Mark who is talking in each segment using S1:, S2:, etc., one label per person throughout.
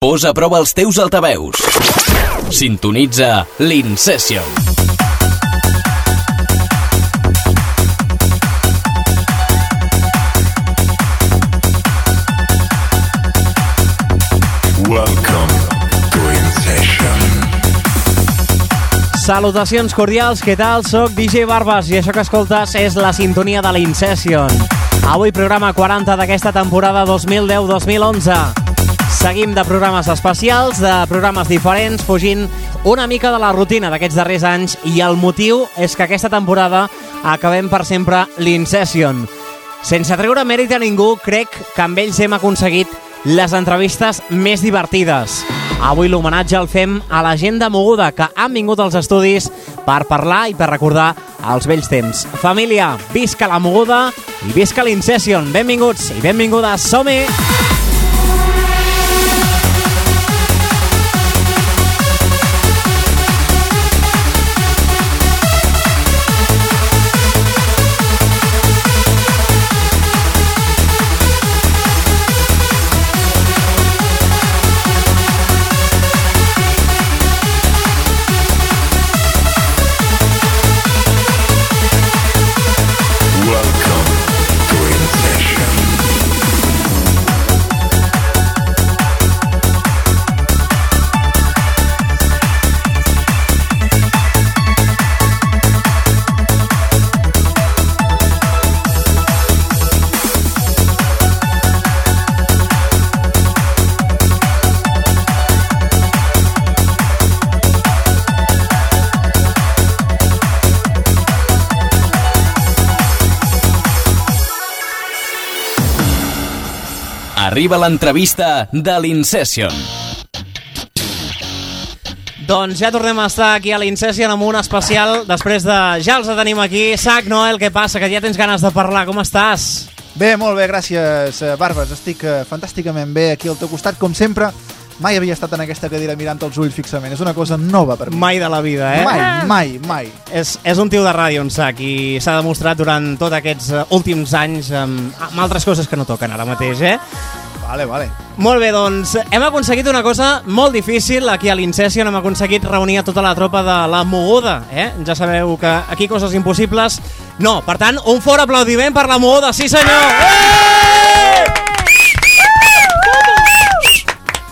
S1: Posa a prova els teus altaveus. Sintonitza l'Incession.
S2: Welcome to Incession.
S3: Salutacions cordials, què tal? Soc DJ Barbas i això que escoltes és la sintonia de l'Incession. Avui programa 40 d'aquesta temporada 2010-2011. Seguim de programes especials, de programes diferents, fugint una mica de la rutina d'aquests darrers anys i el motiu és que aquesta temporada acabem per sempre l'Incession. Sense treure mèrit a ningú, crec que amb ells hem aconseguit les entrevistes més divertides. Avui l'homenatge el fem a la gent de Moguda que han vingut als estudis per parlar i per recordar els vells temps. Família, visca la Moguda i visca l'Incession. Benvinguts i benvingudes. Som-hi!
S2: Welcome
S1: Arriba l'entrevista de l'Incession.
S3: Doncs ja tornem a estar aquí a l'Incession amb un especial després de... Ja els tenim aquí. Sac, Noel, què passa? Que ja tens ganes de parlar. Com estàs?
S4: Bé, molt bé, gràcies, eh, Barbes. Estic eh, fantàsticament bé aquí al teu costat, com sempre. Mai havia estat en aquesta cadira mirant els ulls fixament. És una cosa nova per mi.
S3: Mai de la vida, eh?
S4: Mai, mai, mai.
S3: És, és un tio de ràdio, en sac, i s'ha demostrat durant tots aquests eh, últims anys amb, amb altres coses que no toquen ara mateix, eh?
S4: Vale, vale.
S3: Molt bé, doncs hem aconseguit una cosa molt difícil aquí a l'Incession, hem aconseguit reunir a tota la tropa de la Moguda, eh? Ja sabeu que aquí coses impossibles no. Per tant, un fort aplaudiment per la Moguda, sí senyor! Eh!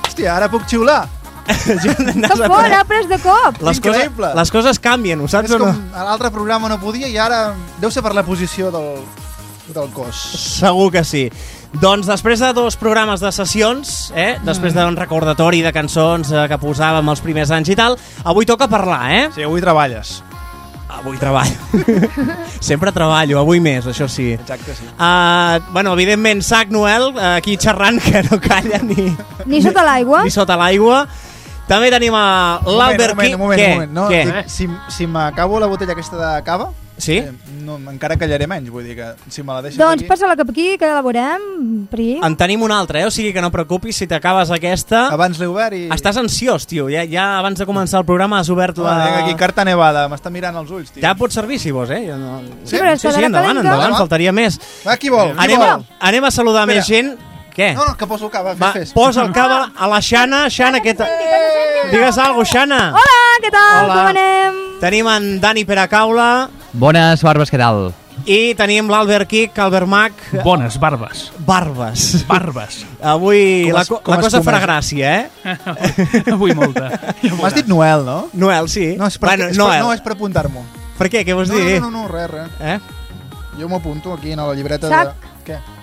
S4: Hòstia, ara puc xiular.
S3: Que
S5: fort, ha pres de cop.
S3: Les coses,
S4: Increïble.
S3: les coses canvien, ho saps
S4: És
S3: o no?
S4: com a l'altre programa no podia i ara deu ser per la posició del, del cos.
S3: Segur que sí. Doncs després de dos programes de sessions, eh? després d'un recordatori de cançons eh, que posàvem els primers anys i tal, avui toca parlar, eh?
S4: Sí, avui treballes.
S3: Avui treballo. Sempre treballo, avui més, això sí.
S4: Exacte, sí.
S3: Uh, bueno, evidentment, Sac Noel, eh, aquí xerrant, que no calla ni,
S5: Ni sota l'aigua.
S3: ni sota l'aigua. També tenim a l'Albert
S4: Un moment, un moment, un moment. No,
S3: Què?
S4: dic, si, si m'acabo la botella aquesta de cava,
S3: Sí?
S4: eh, no, encara callaré menys. Vull dir que si me la deixes
S5: Doncs
S4: aquí...
S5: passa-la cap aquí, que la veurem. Pri.
S3: En tenim una altra, eh? O sigui que no preocupis, si t'acabes aquesta...
S4: Abans l'he obert i...
S3: Estàs ansiós, tio. Ja, ja abans de començar el programa has obert la...
S4: Ah, aquí, carta nevada, m'està mirant els ulls, tio.
S3: Ja pot servir, si vols, eh? Ja no...
S5: Sí, però
S3: sí,
S5: està
S3: sí,
S5: la
S3: endavant, endavant,
S4: Va.
S3: faltaria més.
S4: Va, qui vol? Qui
S3: Anem a,
S4: vol?
S3: anem a saludar
S4: Espera.
S3: més gent. Què?
S4: No, no, que poso cava, fes,
S3: Va,
S4: fes.
S3: posa el cava a la Xana. Xana, què tal? Digues alguna cosa, Xana.
S5: Hola, què tal?
S3: Hola.
S5: Com anem?
S3: Tenim en Dani Peracaula
S6: Bones barbes, què tal?
S3: i tenim l'Albert Quic, Albert Mac.
S7: Bones barbes.
S3: Barbes.
S7: Barbes.
S3: Avui
S4: Com
S3: la,
S4: es-
S3: la
S4: es
S3: cosa farà gràcia, eh?
S7: Avui molta. Ja
S4: M'has dit Noel, no?
S3: Noel, sí.
S4: No, és per,
S3: bueno,
S4: és
S3: Noel.
S4: per, no, és per apuntar-m'ho.
S3: Per què? Què vols
S4: No,
S3: dir?
S4: no, no, no, res, res.
S3: Eh?
S4: Jo m'apunto aquí en la llibreta
S5: Sac.
S4: de...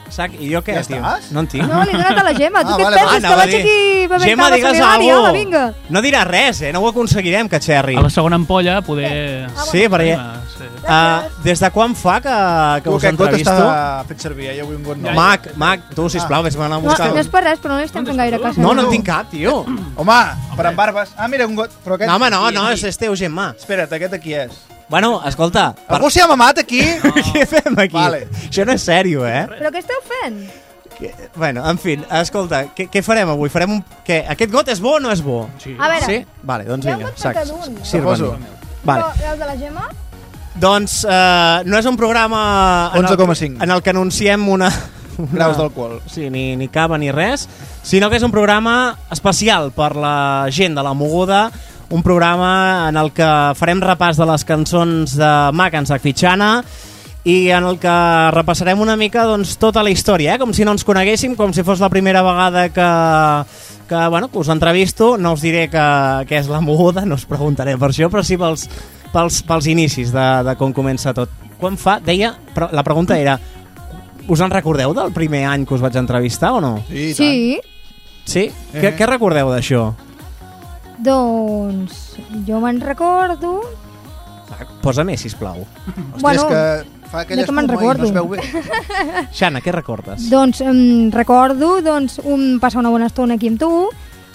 S4: Què?
S3: Sac, i jo què,
S4: Ja
S3: tio?
S4: estàs?
S3: No en tinc.
S5: No, li he donat a la Gemma. Tu
S4: Ah,
S5: què et
S4: vale,
S5: penses?
S4: vale.
S5: que vaig
S3: dir,
S5: aquí bevent
S3: Gemma,
S5: cava
S3: algo.
S5: Home, vinga.
S3: No dirà res, eh? No ho aconseguirem, que xerri.
S7: A la segona ampolla poder...
S3: Sí, perquè...
S7: Sí.
S3: Uh, des de quan fa que, que
S4: Tu,
S3: us entrevisto?
S4: està fet servir, eh? Jo vull un got nou.
S3: Mac, Mac, tu, sisplau, vés anar a
S5: No,
S3: buscar.
S5: no és per res, però no estem fent gaire cas.
S3: No, no en tinc cap, tio.
S4: Home, per en barbes. Ah, mira, un got. Però aquest...
S3: No, home, no, no, és, és teu, Gemma.
S4: Espera't, aquest aquí és.
S3: Bueno, escolta, per...
S4: Algú s'hi ha mamat aquí?
S3: què fem aquí?
S4: Vale.
S3: Això no és sèrio, eh?
S5: Però què esteu fent?
S3: Que... Bueno, en fi, escolta, què, què farem avui? Farem un... Què? Aquest got és bo o no és bo?
S7: Sí.
S5: A veure,
S3: Sí? Vale, doncs
S5: Hi ha un
S3: vinga,
S5: got per
S3: sac.
S5: cada un.
S3: Vale.
S5: Però el de la Gemma?
S3: Doncs uh, no és un programa en el,
S4: 11,5.
S3: en el que anunciem una...
S4: graus d'alcohol.
S3: Sí, ni, ni cava ni res, sinó que és un programa especial per la gent de la moguda, un programa en el que farem repàs de les cançons de Mac en Fitxana i en el que repassarem una mica doncs, tota la història, eh? com si no ens coneguéssim, com si fos la primera vegada que, que, bueno, que us entrevisto. No us diré que, que és la moguda, no us preguntaré per això, però sí pels, pels, pels inicis de, de com comença tot. Quan fa, deia, però la pregunta era, us en recordeu del primer any que us vaig entrevistar o no?
S4: Sí.
S5: Sí,
S3: Sí?
S4: Eh.
S3: Què, què recordeu d'això?
S5: Doncs jo me'n recordo...
S3: Posa més, sisplau.
S4: Hòstia,
S5: Bueno,
S4: és que fa aquella
S5: me'n
S4: espuma i no es veu bé.
S3: Xana, què recordes?
S5: Doncs em recordo doncs, un, passar una bona estona aquí amb tu,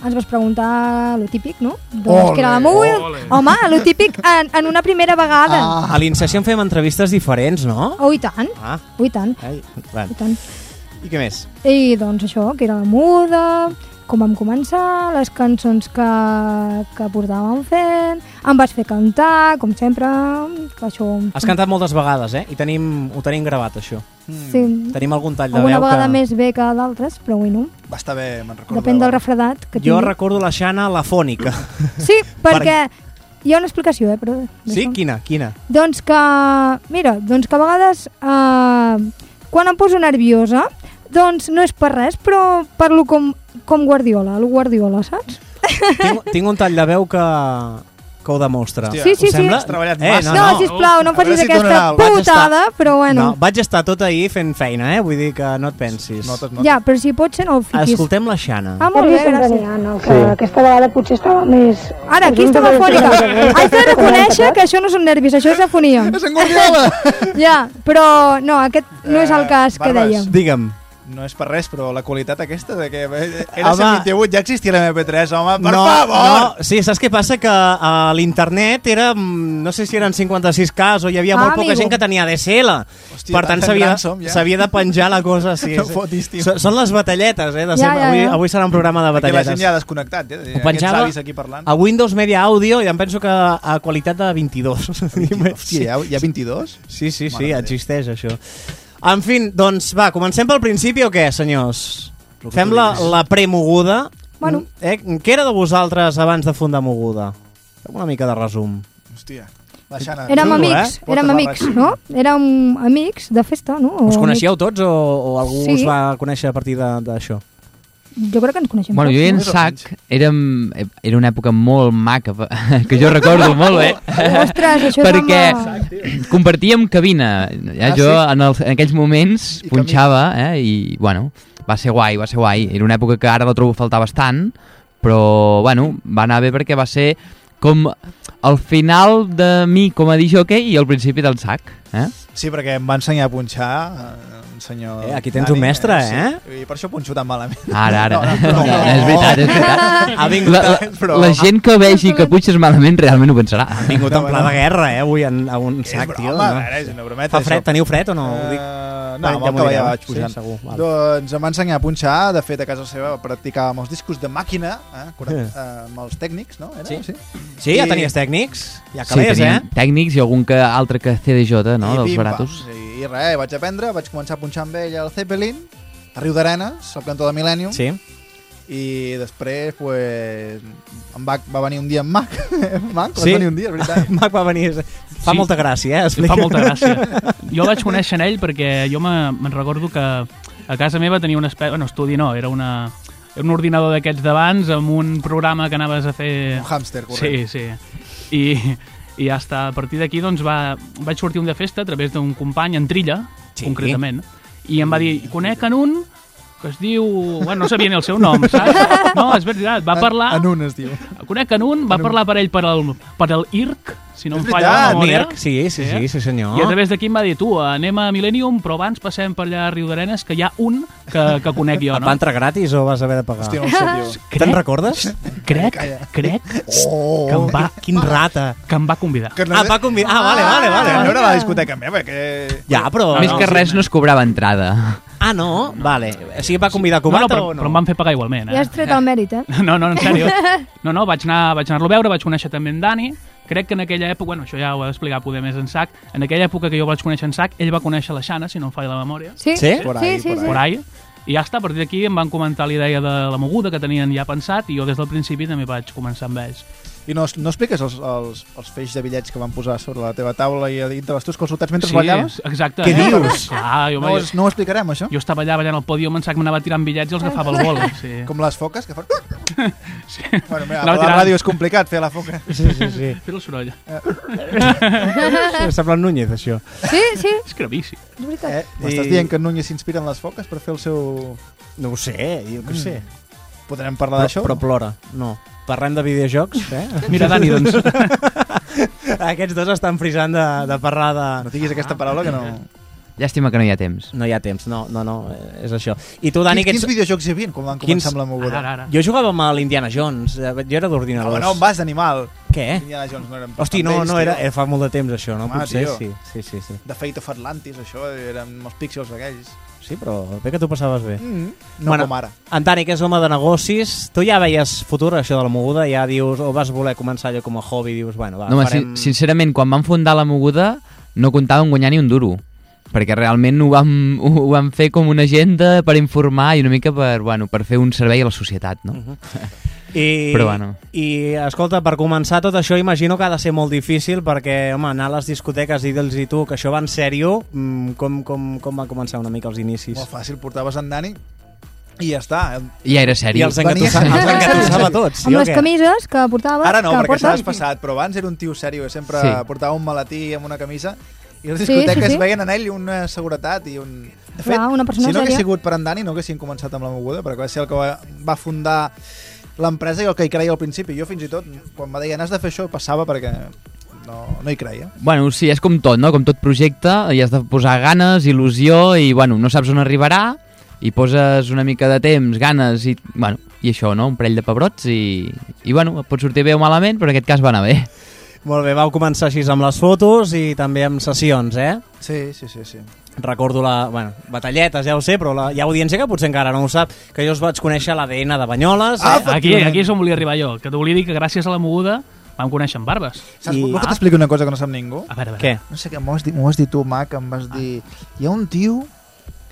S5: ens vas preguntar lo típic, no? Doncs que era la
S4: ole.
S5: Home, lo típic en, en una primera vegada.
S4: Ah.
S3: A l'Incession fem entrevistes diferents, no?
S5: Oh, i tant,
S3: Ah,
S5: oh, i tant,
S3: ai,
S5: i tant.
S3: I què més?
S5: I doncs això, que era la muda, com vam començar, les cançons que, que portàvem fent, em vas fer cantar, com sempre, que això...
S3: Has cantat moltes vegades, eh? I tenim, ho tenim gravat, això.
S5: Sí,
S3: Tenim algun tall de
S5: alguna
S3: veu
S5: vegada
S3: que...
S5: més bé que d'altres, però bueno,
S4: Va estar bé, me'n recordo.
S5: depèn del refredat que
S3: Jo
S5: tingui.
S3: recordo la Xana la fònica.
S5: Sí, perquè hi ha una explicació, eh? Però
S3: Sí? Quina? Quina?
S5: Doncs que, mira, doncs que a vegades eh, quan em poso nerviosa, doncs no és per res, però parlo com, com Guardiola, el Guardiola, saps?
S3: tinc, tinc un tall de veu que, que ho demostra.
S4: Hòstia,
S5: Sí, sí, sí.
S3: sembla?
S4: Has treballat
S3: eh,
S4: massa.
S5: No,
S3: no,
S5: no sisplau, no em facis
S4: si
S5: aquesta
S4: tornarà.
S3: Vaig
S5: putada, però bueno.
S3: No, vaig estar tot ahir fent feina, eh? Vull dir que no et pensis.
S4: Notes, notes.
S5: Ja, però si pot ser no el fiquis.
S3: Escoltem la Xana.
S5: Ah, molt bé, gràcies.
S8: Daniano, que sí. aquesta vegada potser estava més...
S5: Ara, aquí estava fònica. Haig de reconèixer que això no són nervis, això és afonia.
S4: És en Guardiola!
S5: Ja, però no, aquest no és el cas que deia.
S3: Digue'm.
S4: No és per res, però la qualitat aquesta de que era
S3: Home.
S4: 128, ja existia l'MP3, home, per
S3: no,
S4: favor!
S3: No, sí, saps què passa? Que a l'internet era, mm, no sé si eren 56 cas o hi havia
S5: Ah,
S3: molt poca
S5: amigo.
S3: gent que tenia DSL.
S4: Hòstia,
S3: per tant,
S4: tan
S3: s'havia
S4: ja.
S3: de penjar la cosa. Sí,
S4: No
S3: sí.
S4: fotis, tio.
S3: Són les batalletes, eh? De
S5: Ja,
S3: sempre.
S5: ja,
S3: avui,
S5: ja.
S3: avui serà un programa de
S4: Que la
S3: batalletes.
S4: gent ja ha desconnectat, eh?
S3: Ho
S4: Aquests
S3: penjava
S4: avis aquí parlant.
S3: a Windows Media Audio i em penso que a qualitat de 22.
S4: Hòstia, hi ha, hi ha 22?
S3: Sí, sí, sí,
S4: Mare Déu.
S3: existeix això. En fi, doncs va, comencem pel principi o què, senyors? Fem la, la premoguda.
S5: Bueno.
S3: Eh? Què era de vosaltres abans de fundar Moguda? Fem una mica de resum.
S4: Hòstia. La Xana.
S5: Érem
S3: Xungo,
S5: amics,
S3: eh?
S5: érem amics, no? Érem amics de festa, no? O
S3: Us
S5: amics-
S3: coneixíeu tots o, o algú
S5: Sí.
S3: us va conèixer a partir de- d'això?
S5: Jo crec que ens coneixem
S6: Bueno, jo i en? Sac érem, era una època molt maca, que jo recordo molt bé.
S5: Ostres, això
S6: perquè
S5: sembla...
S6: compartíem cabina. Ja
S4: Ah,
S6: jo
S4: sí?
S6: en, els, en aquells moments
S4: I
S6: punxava eh, i, bueno, va ser guai, va ser guai. Era una època que ara la trobo faltar bastant, però, bueno, va anar bé perquè va ser com el final de mi com a disjockey i el principi del Sac. Eh?
S4: Sí, perquè em va ensenyar a punxar eh, senyor...
S3: Eh, aquí tens un mestre, eh?
S4: Sí. I per això punxo tan malament.
S6: Ara, ara.
S4: No, no, no.
S6: és veritat, és veritat.
S3: Ha vingut,
S6: La, la,
S4: però-
S6: la gent que vegi que punxes malament realment ho pensarà.
S3: ha vingut en pla de guerra, eh, avui en, a un sac, tio. no?
S4: és una brometa.
S3: Fa fred,
S4: això.
S3: teniu fred o no? Ho dic.
S4: Eh,
S3: Ja
S4: no, amb el cavall
S3: direu.
S4: vaig
S3: Sí,
S4: pujant.
S3: segur, val.
S4: Doncs em va ensenyar a punxar, de fet a casa seva practicàvem els discos de màquina, eh, curat,
S3: Sí.
S4: eh, amb els tècnics, no? Era?
S3: Sí.
S4: sí.
S3: Sí, ja
S4: I-
S3: tenies tècnics? Ja
S6: Sí,
S3: calés,
S6: teníem
S3: eh?
S6: tècnics i algun que, altre que CDJ, no?
S4: I
S6: dels baratos.
S4: I, I res, vaig aprendre, vaig començar a punxar amb ell al Zeppelin, a Riu d'Arenes, al cantó de Millennium,
S3: Sí.
S4: i després pues, em va, va venir un dia en Mac. Mac,
S3: Sí.
S4: va venir un dia, és veritat.
S3: Mac va venir... Fa
S7: Sí.
S3: molta gràcia, eh? Explica.
S7: fa molta gràcia. Jo vaig conèixer en ell perquè jo me- me'n recordo que a casa meva tenia un espècie... Bueno, estudi no, era una, era un ordinador d'aquests d'abans amb un programa que anaves a fer...
S4: Un hàmster, correcte.
S7: Sí, sí. I, i hasta a partir d'aquí doncs, va, vaig sortir un de festa a través d'un company, en Trilla,
S3: sí.
S7: concretament, i em va dir, conec en un que es diu... Bueno, no sabia ni el seu nom, saps? No, és veritat, va parlar...
S4: En, en un es diu.
S7: Conec en un, va parlar per ell per el, per el IRC, si no
S4: És
S7: em falla la memòria.
S3: Mirc, sí, sí, sí, sí, senyor.
S7: I a través d'aquí em va dir, tu, anem a Millennium, però abans passem per allà a Riu d'Arenes, que hi ha un que, que conec jo,
S3: Et
S7: no?
S3: va entrar gratis o vas haver de pagar?
S4: Hòstia, no sé.
S3: Te'n recordes?
S7: Crec, crec
S4: Oh,
S7: que em va,
S3: Quin rata.
S7: que em va convidar.
S4: Que no,
S3: Ah, va convidar. Ah, vale, vale, vale.
S4: que no era la discoteca meva, que...
S3: Ja, però...
S6: Més
S3: no.
S6: que res no es cobrava entrada.
S3: Ah, no? Vale. O sigui, va convidar a
S7: No, no,
S3: Cubata
S7: però,
S3: o no?
S7: però em van fer pagar igualment,
S5: Ja
S7: eh?
S5: has tret el mèrit, eh?
S7: No, no, en sèrio. No, no, vaig anar- vaig anar-lo a veure, vaig conèixer també en Dani, crec que en aquella època, bueno, això ja ho he d'explicar poder més en sac, en aquella època que jo vaig conèixer en sac, ell va conèixer la Xana, si no em falla la memòria,
S5: Sí?
S3: Sí?
S4: Por
S5: sí,
S4: ahí,
S5: sí,
S4: por
S5: sí.
S7: por ahí, i ja està, a partir d'aquí em van comentar la idea de la moguda que tenien ja pensat i jo des del principi també vaig començar amb ells.
S4: I no, no expliques els, els, els feix de bitllets que van posar sobre la teva taula i a dintre les teus consultats mentre
S7: sí,
S4: ballaves?
S7: exacte.
S3: Què
S7: eh?
S3: dius?
S7: Clar, jo,
S4: No,
S7: jo,
S4: no ho explicarem, això?
S7: jo estava allà ballant al pòdium, en sac m'anava tirant bitllets i els agafava al vol. Sí.
S4: Com les foques que fan...
S7: Sí.
S4: Bueno, mira,
S7: Anava
S4: a la
S7: tirant.
S4: ràdio és complicat fer la foca.
S3: Sí, sí, sí.
S7: Fer el soroll.
S3: Sembla en Núñez, això.
S5: Sí, sí,
S7: És gravíssim.
S5: és veritat.
S4: Eh? M'estàs dient que en Núñez s'inspira en les foques per fer el seu...
S3: No ho sé, jo què sé.
S4: Podrem parlar d'això?
S3: Però plora, no. Parlem de videojocs, eh?
S7: Mira, Dani, doncs,
S3: Aquests dos estan frisant de, de parlar de...
S4: No diguis aquesta paraula que no...
S6: Llàstima que no hi ha temps.
S3: No hi ha temps, no, no, no, eh, és això. I tu, Dani,
S4: quins, quins
S3: aquests...
S4: videojocs hi havia quan van
S3: Quins?
S4: començar amb la moguda?
S7: ara, ara.
S3: Jo jugava amb l'Indiana Jones, eh, jo era d'ordinadors.
S4: Home, no, on vas d'animal?
S3: Què?
S4: Indiana Jones no eren
S3: Hosti, no, no, era, era fa molt de temps això, no?
S4: Home,
S3: Potser
S4: tio.
S3: sí, sí, sí, sí.
S4: The Fate of Atlantis, això, eren els píxels aquells.
S3: Sí, però bé que tu passaves bé.
S4: Mm, no
S3: Bueno,
S4: com ara.
S3: En Dani, que és home de negocis, tu ja veies futur això de la moguda, ja dius, o vas voler començar allò com a hobby, dius, bueno, va,
S6: No, home,
S3: farem...
S6: sin sincerament, quan vam fundar la moguda no comptàvem guanyar ni un duro perquè realment ho vam, ho vam fer com una agenda per informar i una mica per, bueno, per fer un servei a la societat, no?
S3: I,
S6: Però bueno.
S3: I, escolta, per començar tot això imagino que ha de ser molt difícil perquè, home, anar a les discoteques i dir-los i tu que això va en sèrio, mm, com, com, com va començar una mica els inicis?
S4: Molt fàcil, portaves en Dani i ja està.
S6: I ja era
S3: I
S6: sèrio.
S3: els engatussava, els engatussava a tots, sí
S5: amb les camises que portava.
S4: Ara no, perquè s'ha
S5: porta.
S4: passat, però abans era un tio sèrio, sempre
S6: Sí.
S4: portava un maletí amb una camisa i les
S5: Sí,
S4: discoteques
S5: sí, sí.
S4: veien en ell una seguretat i un... De fet,
S5: Clar, una persona
S4: si no hagués sigut per en Dani no haguessin començat amb la moguda, perquè va ser el que va, va fundar l'empresa i el que hi creia al principi. Jo fins i tot, quan va dir has de fer això, passava perquè no, no hi creia.
S6: Bueno, sí, és com tot, no? Com tot projecte, hi has de posar ganes, il·lusió i, bueno, no saps on arribarà i poses una mica de temps, ganes i, bueno, i això, no? Un parell de pebrots i, i bueno, pot sortir bé o malament, però en aquest cas va anar bé.
S3: Molt bé, vau començar així amb les fotos i també amb sessions, eh?
S4: Sí, sí, sí. sí.
S3: Recordo la... Bueno, batalletes, ja ho sé, però la, hi ha audiència que potser encara no ho sap, que jo us vaig conèixer l'ADN de Banyoles.
S4: Ah,
S3: eh?
S7: Aquí, aquí és on volia arribar jo, que te volia dir que gràcies a la moguda vam conèixer en Barbes.
S4: Saps,
S3: I-.
S4: Vols que t'expliqui una cosa que no sap ningú?
S7: A veure, a veure.
S3: Què?
S4: No sé què, m'ho has, dit, m'ho has dit tu, Mac, em vas dir... Hi ha un tio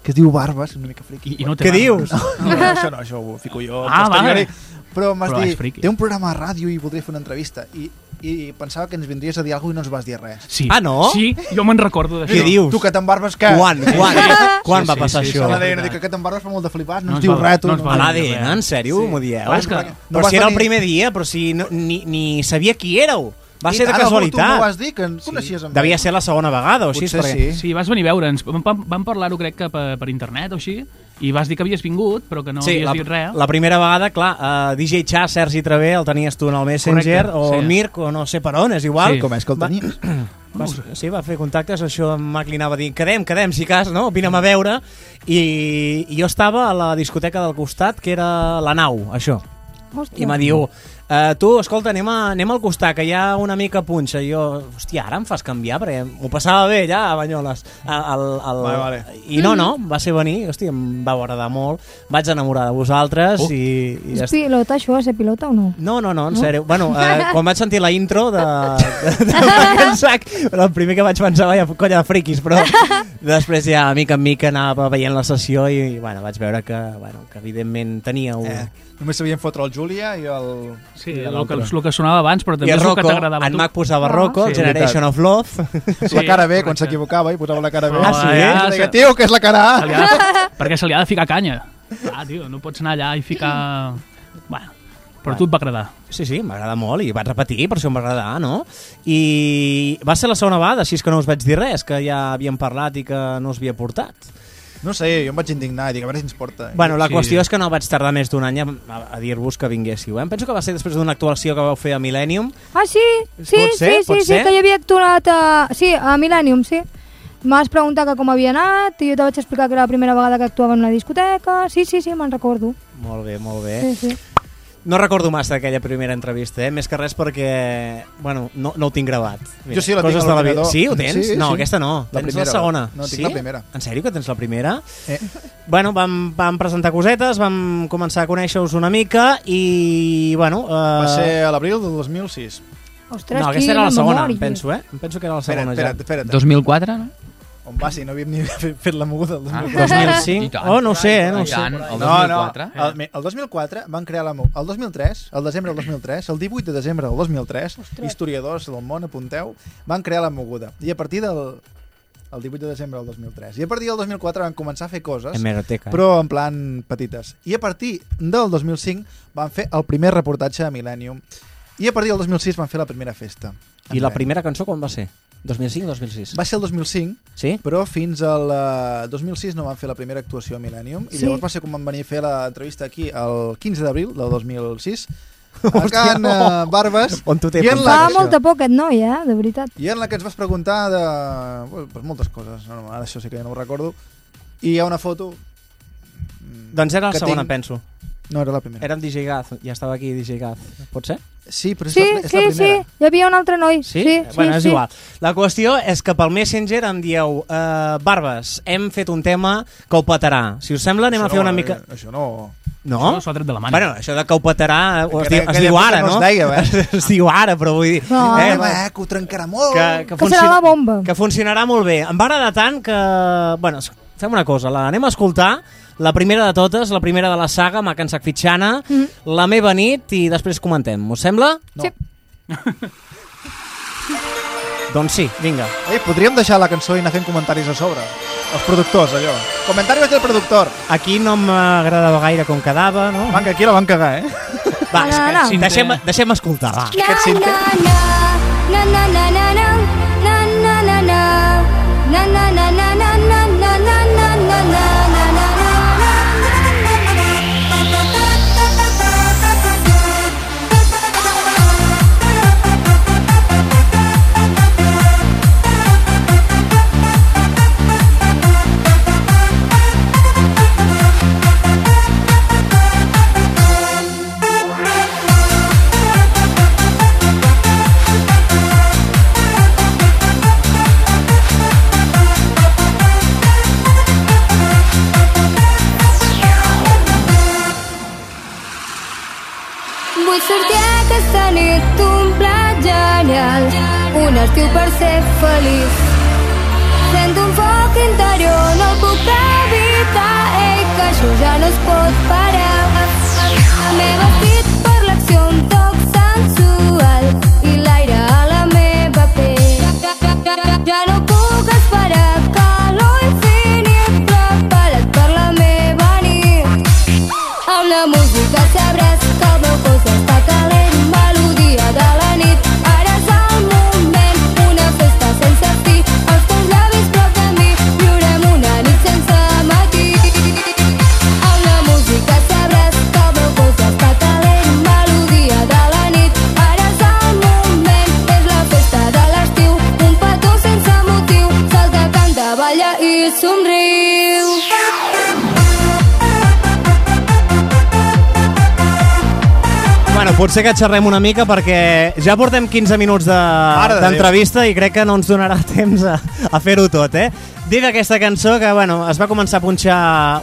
S4: que es diu Barbas, una mica friqui.
S7: I, i no té
S3: Què
S7: barbes.
S3: dius?
S4: No, no, això no, això ho fico jo.
S7: Ah, vale.
S4: Però em vas dir,
S7: friqui.
S4: té un programa a ràdio i voldria fer una entrevista. I, i pensava que ens vindries a dir alguna cosa i no ens vas dir res.
S7: Sí.
S3: Ah, no?
S7: Sí, jo me'n recordo d'això.
S3: Què dius?
S4: Tu que t'embarbes que...
S3: Quan? Quan? Quan
S7: Sí,
S3: va
S7: sí,
S3: passar
S7: sí,
S3: això?
S4: A
S7: sí.
S4: l'ADN dic que t'embarbes fa molt de flipar, no,
S7: No
S4: ens diu res, tu.
S7: no
S3: A
S7: dir
S3: l'ADN, en sèrio?
S4: Sí.
S3: M'ho dieu?
S7: Clar, que-
S4: No
S3: però si era el primer dia, però si no, ni, ni sabia qui éreu. Va
S4: I
S3: ser de
S4: tant, Tu
S3: casualitat.
S4: vas dir, que ens coneixies amb
S3: Devia ser la segona vegada o així.
S4: Potser
S3: perquè...
S4: sí.
S7: Sí, vas venir a veure'ns. Vam, vam- vam parlar-ho, crec que per, per internet o així, i vas dir que havies vingut, però que no
S3: sí,
S7: havies
S3: la,
S7: dit res.
S3: la primera vegada, clar, uh, DJ Cha, Sergi Travé, el tenies tu en el Messenger,
S7: Correcte,
S3: o
S7: sí.
S3: Mirk, o no sé per on, és igual.
S7: Sí.
S4: Com és que el
S3: Va-
S4: tenies?
S3: Va, sí, va fer contactes, això en Mac li anava a dir, quedem, quedem, si cas, no? Vine'm a veure. I, I jo estava a la discoteca del costat, que era la nau, això.
S5: Hòstia.
S3: I me diu, uh, tu, escolta, anem, a, anem al costat, que hi ha una mica punxa. I jo, hòstia, ara em fas canviar, perquè m'ho passava bé allà a Banyoles. A, al, al...
S4: Vale, vale.
S3: I no, no, va ser venir, hòstia, em va agradar molt. Vaig enamorar de vosaltres
S7: Uh.
S3: i, i ja
S5: És pilota, això, ser pilota o no?
S3: no, no, no, en sèrio. Bueno, eh, quan vaig sentir la intro de, de, de, de sac, el primer que vaig pensar, vaja, colla de friquis, però després ja, mica en mica, anava veient la sessió i, bueno, vaig veure que, bueno, que evidentment tenia un...
S4: Eh, només sabien fotre el Júlia i el...
S7: Sí,
S4: i
S7: el que, el que sonava abans, però també és el que t'agradava a
S3: en
S7: tu.
S3: Mac posava
S5: Ah.
S3: Rocco,
S7: Sí,
S3: Generation of Love.
S4: la cara B, quan s'equivocava, i posava la cara B.
S7: Ah, sí?
S4: Deia,
S7: se-
S4: tio, que és la cara A.
S7: Se li ha de, perquè se li ha de ficar canya. Ah, tio, no pots anar allà i ficar... Bueno, però a tu et va agradar.
S3: Sí, sí, m'agrada molt i vaig repetir, per això em va agradar, no? I va ser la segona vegada, així és que no us vaig dir res, que ja havíem parlat i que no us havia portat.
S4: No sé, jo em vaig indignar i dic, a veure si ens porta.
S3: Bueno, la
S7: Sí.
S3: qüestió és que no vaig tardar més d'un any a, a, a dir-vos que vinguéssiu. Eh? Em penso que va ser després d'una actuació que vau fer a Millennium.
S5: Ah, sí? Sí,
S3: Pot ser?
S5: sí,
S3: Pot
S5: sí, sí, que hi havia actuat a... Sí, a Millennium, sí. M'has preguntat que com havia anat i jo te vaig explicar que era la primera vegada que actuava en una discoteca. Sí, sí, sí, me'n recordo.
S3: Molt bé, molt bé.
S5: Sí, sí.
S3: No recordo massa aquella primera entrevista, eh? més que res perquè bueno, no, no ho tinc gravat.
S4: Jo sí, la tinc
S3: coses
S4: a
S3: de la vida.
S4: l'ordinador.
S3: Sí, ho tens?
S4: Sí,
S3: no,
S4: sí.
S3: aquesta no.
S4: La
S3: tens
S4: primera.
S3: la segona.
S4: No, tinc
S3: sí?
S4: la primera.
S3: En sèrio que tens la primera?
S4: Eh.
S3: Bueno, vam, vam presentar cosetes, vam començar a conèixer-vos una mica i, bueno... Uh,
S4: Va ser a l'abril del 2006.
S5: Ostres,
S3: no, aquesta era la segona,
S5: memòria.
S3: em penso, eh? Em penso que era la
S4: Espera't,
S3: segona
S4: espera't,
S3: ja.
S4: espera't.
S6: 2004, no?
S4: On va, si no havíem ni fet, la moguda el
S6: Ah.
S4: 2004.
S3: 2005?
S6: I tant.
S3: Oh, no ho sé, eh? No ho sé.
S6: tant, el
S4: No,
S6: 2004.
S4: no, el, mi- el 2004 van crear la moguda. El 2003, el desembre del 2003, el 18 de desembre del 2003, historiadors del món, apunteu, van crear la moguda. I a partir del el 18 de desembre del 2003. I a partir del 2004 van començar a fer coses,
S3: Hemeroteca.
S4: però en plan petites. I a partir del 2005 van fer el primer reportatge a Millennium. I a partir del 2006 van fer la primera festa.
S3: I la primera cançó quan va ser? 2005-2006?
S4: Va ser el 2005,
S3: Sí?
S4: però fins al eh, 2006 no van fer la primera actuació a Millennium i
S5: Sí.
S4: llavors va ser quan van venir a fer l'entrevista aquí el 15 d'abril del 2006 a Can eh, Barbes
S3: On tu t'he
S4: i en,
S5: Fa
S4: la,
S5: molta por aquest noi, eh? De veritat.
S4: i en la que ens vas preguntar de bueno, pues moltes coses, no, no, ara això sí que ja no ho recordo i hi ha una foto mm,
S3: Doncs era la segona,
S4: tinc-
S3: penso.
S4: No era la primera
S3: Era amb DJ Gaz, ja estava aquí DJ Gaz. Pot ser?
S4: sí, però és,
S5: Sí,
S4: la, és la
S5: sí, sí,
S4: primera
S5: hi havia un altre noi. Sí, sí,
S3: bueno, és
S5: sí.
S3: igual. La qüestió és que pel Messenger em dieu uh, Barbes, hem fet un tema que ho petarà. Si us sembla, anem a
S4: Això
S3: fer una
S4: no,
S3: mica...
S4: eh, això no
S3: No?
S7: Això s'ho ha tret de la mano.
S3: Bueno, això de que ho petarà eh, es, diu, es diu ara,
S4: no
S3: no?
S4: es deia, eh?
S3: es diu ara, però vull dir...
S5: No.
S3: eh,
S4: eh, eh, que ho trencarà molt
S3: que, que,
S5: Que serà la bomba.
S3: que funcionarà molt bé. Em va agradar tant que... Bueno, fem una cosa, la anem a escoltar, la primera de totes, la primera de la saga, Maca en Sacfitxana,
S5: Mm.
S3: la meva nit, i després comentem. Us sembla?
S4: No.
S5: Sí.
S3: Doncs sí, vinga.
S4: Ei, podríem deixar la cançó i anar fent comentaris a sobre els productors, allò comentaris del productor
S3: Aquí no m'agradava gaire com quedava, no?
S4: van que aquí la van cagar, eh?
S3: Va,
S5: No, no, no.
S3: deixem, deixem escoltar, va.
S4: Aquest cinquè.
S9: Na na na na na na Un estiu per ser feliç Sento un foc interior, no el puc evitar Ei, que això ja no es pot parar
S3: potser que xerrem una mica perquè ja portem 15 minuts
S4: Mare
S3: de- d'entrevista i crec que no ens donarà temps a, a fer-ho tot, eh? Dic aquesta cançó que, bueno, es va començar a punxar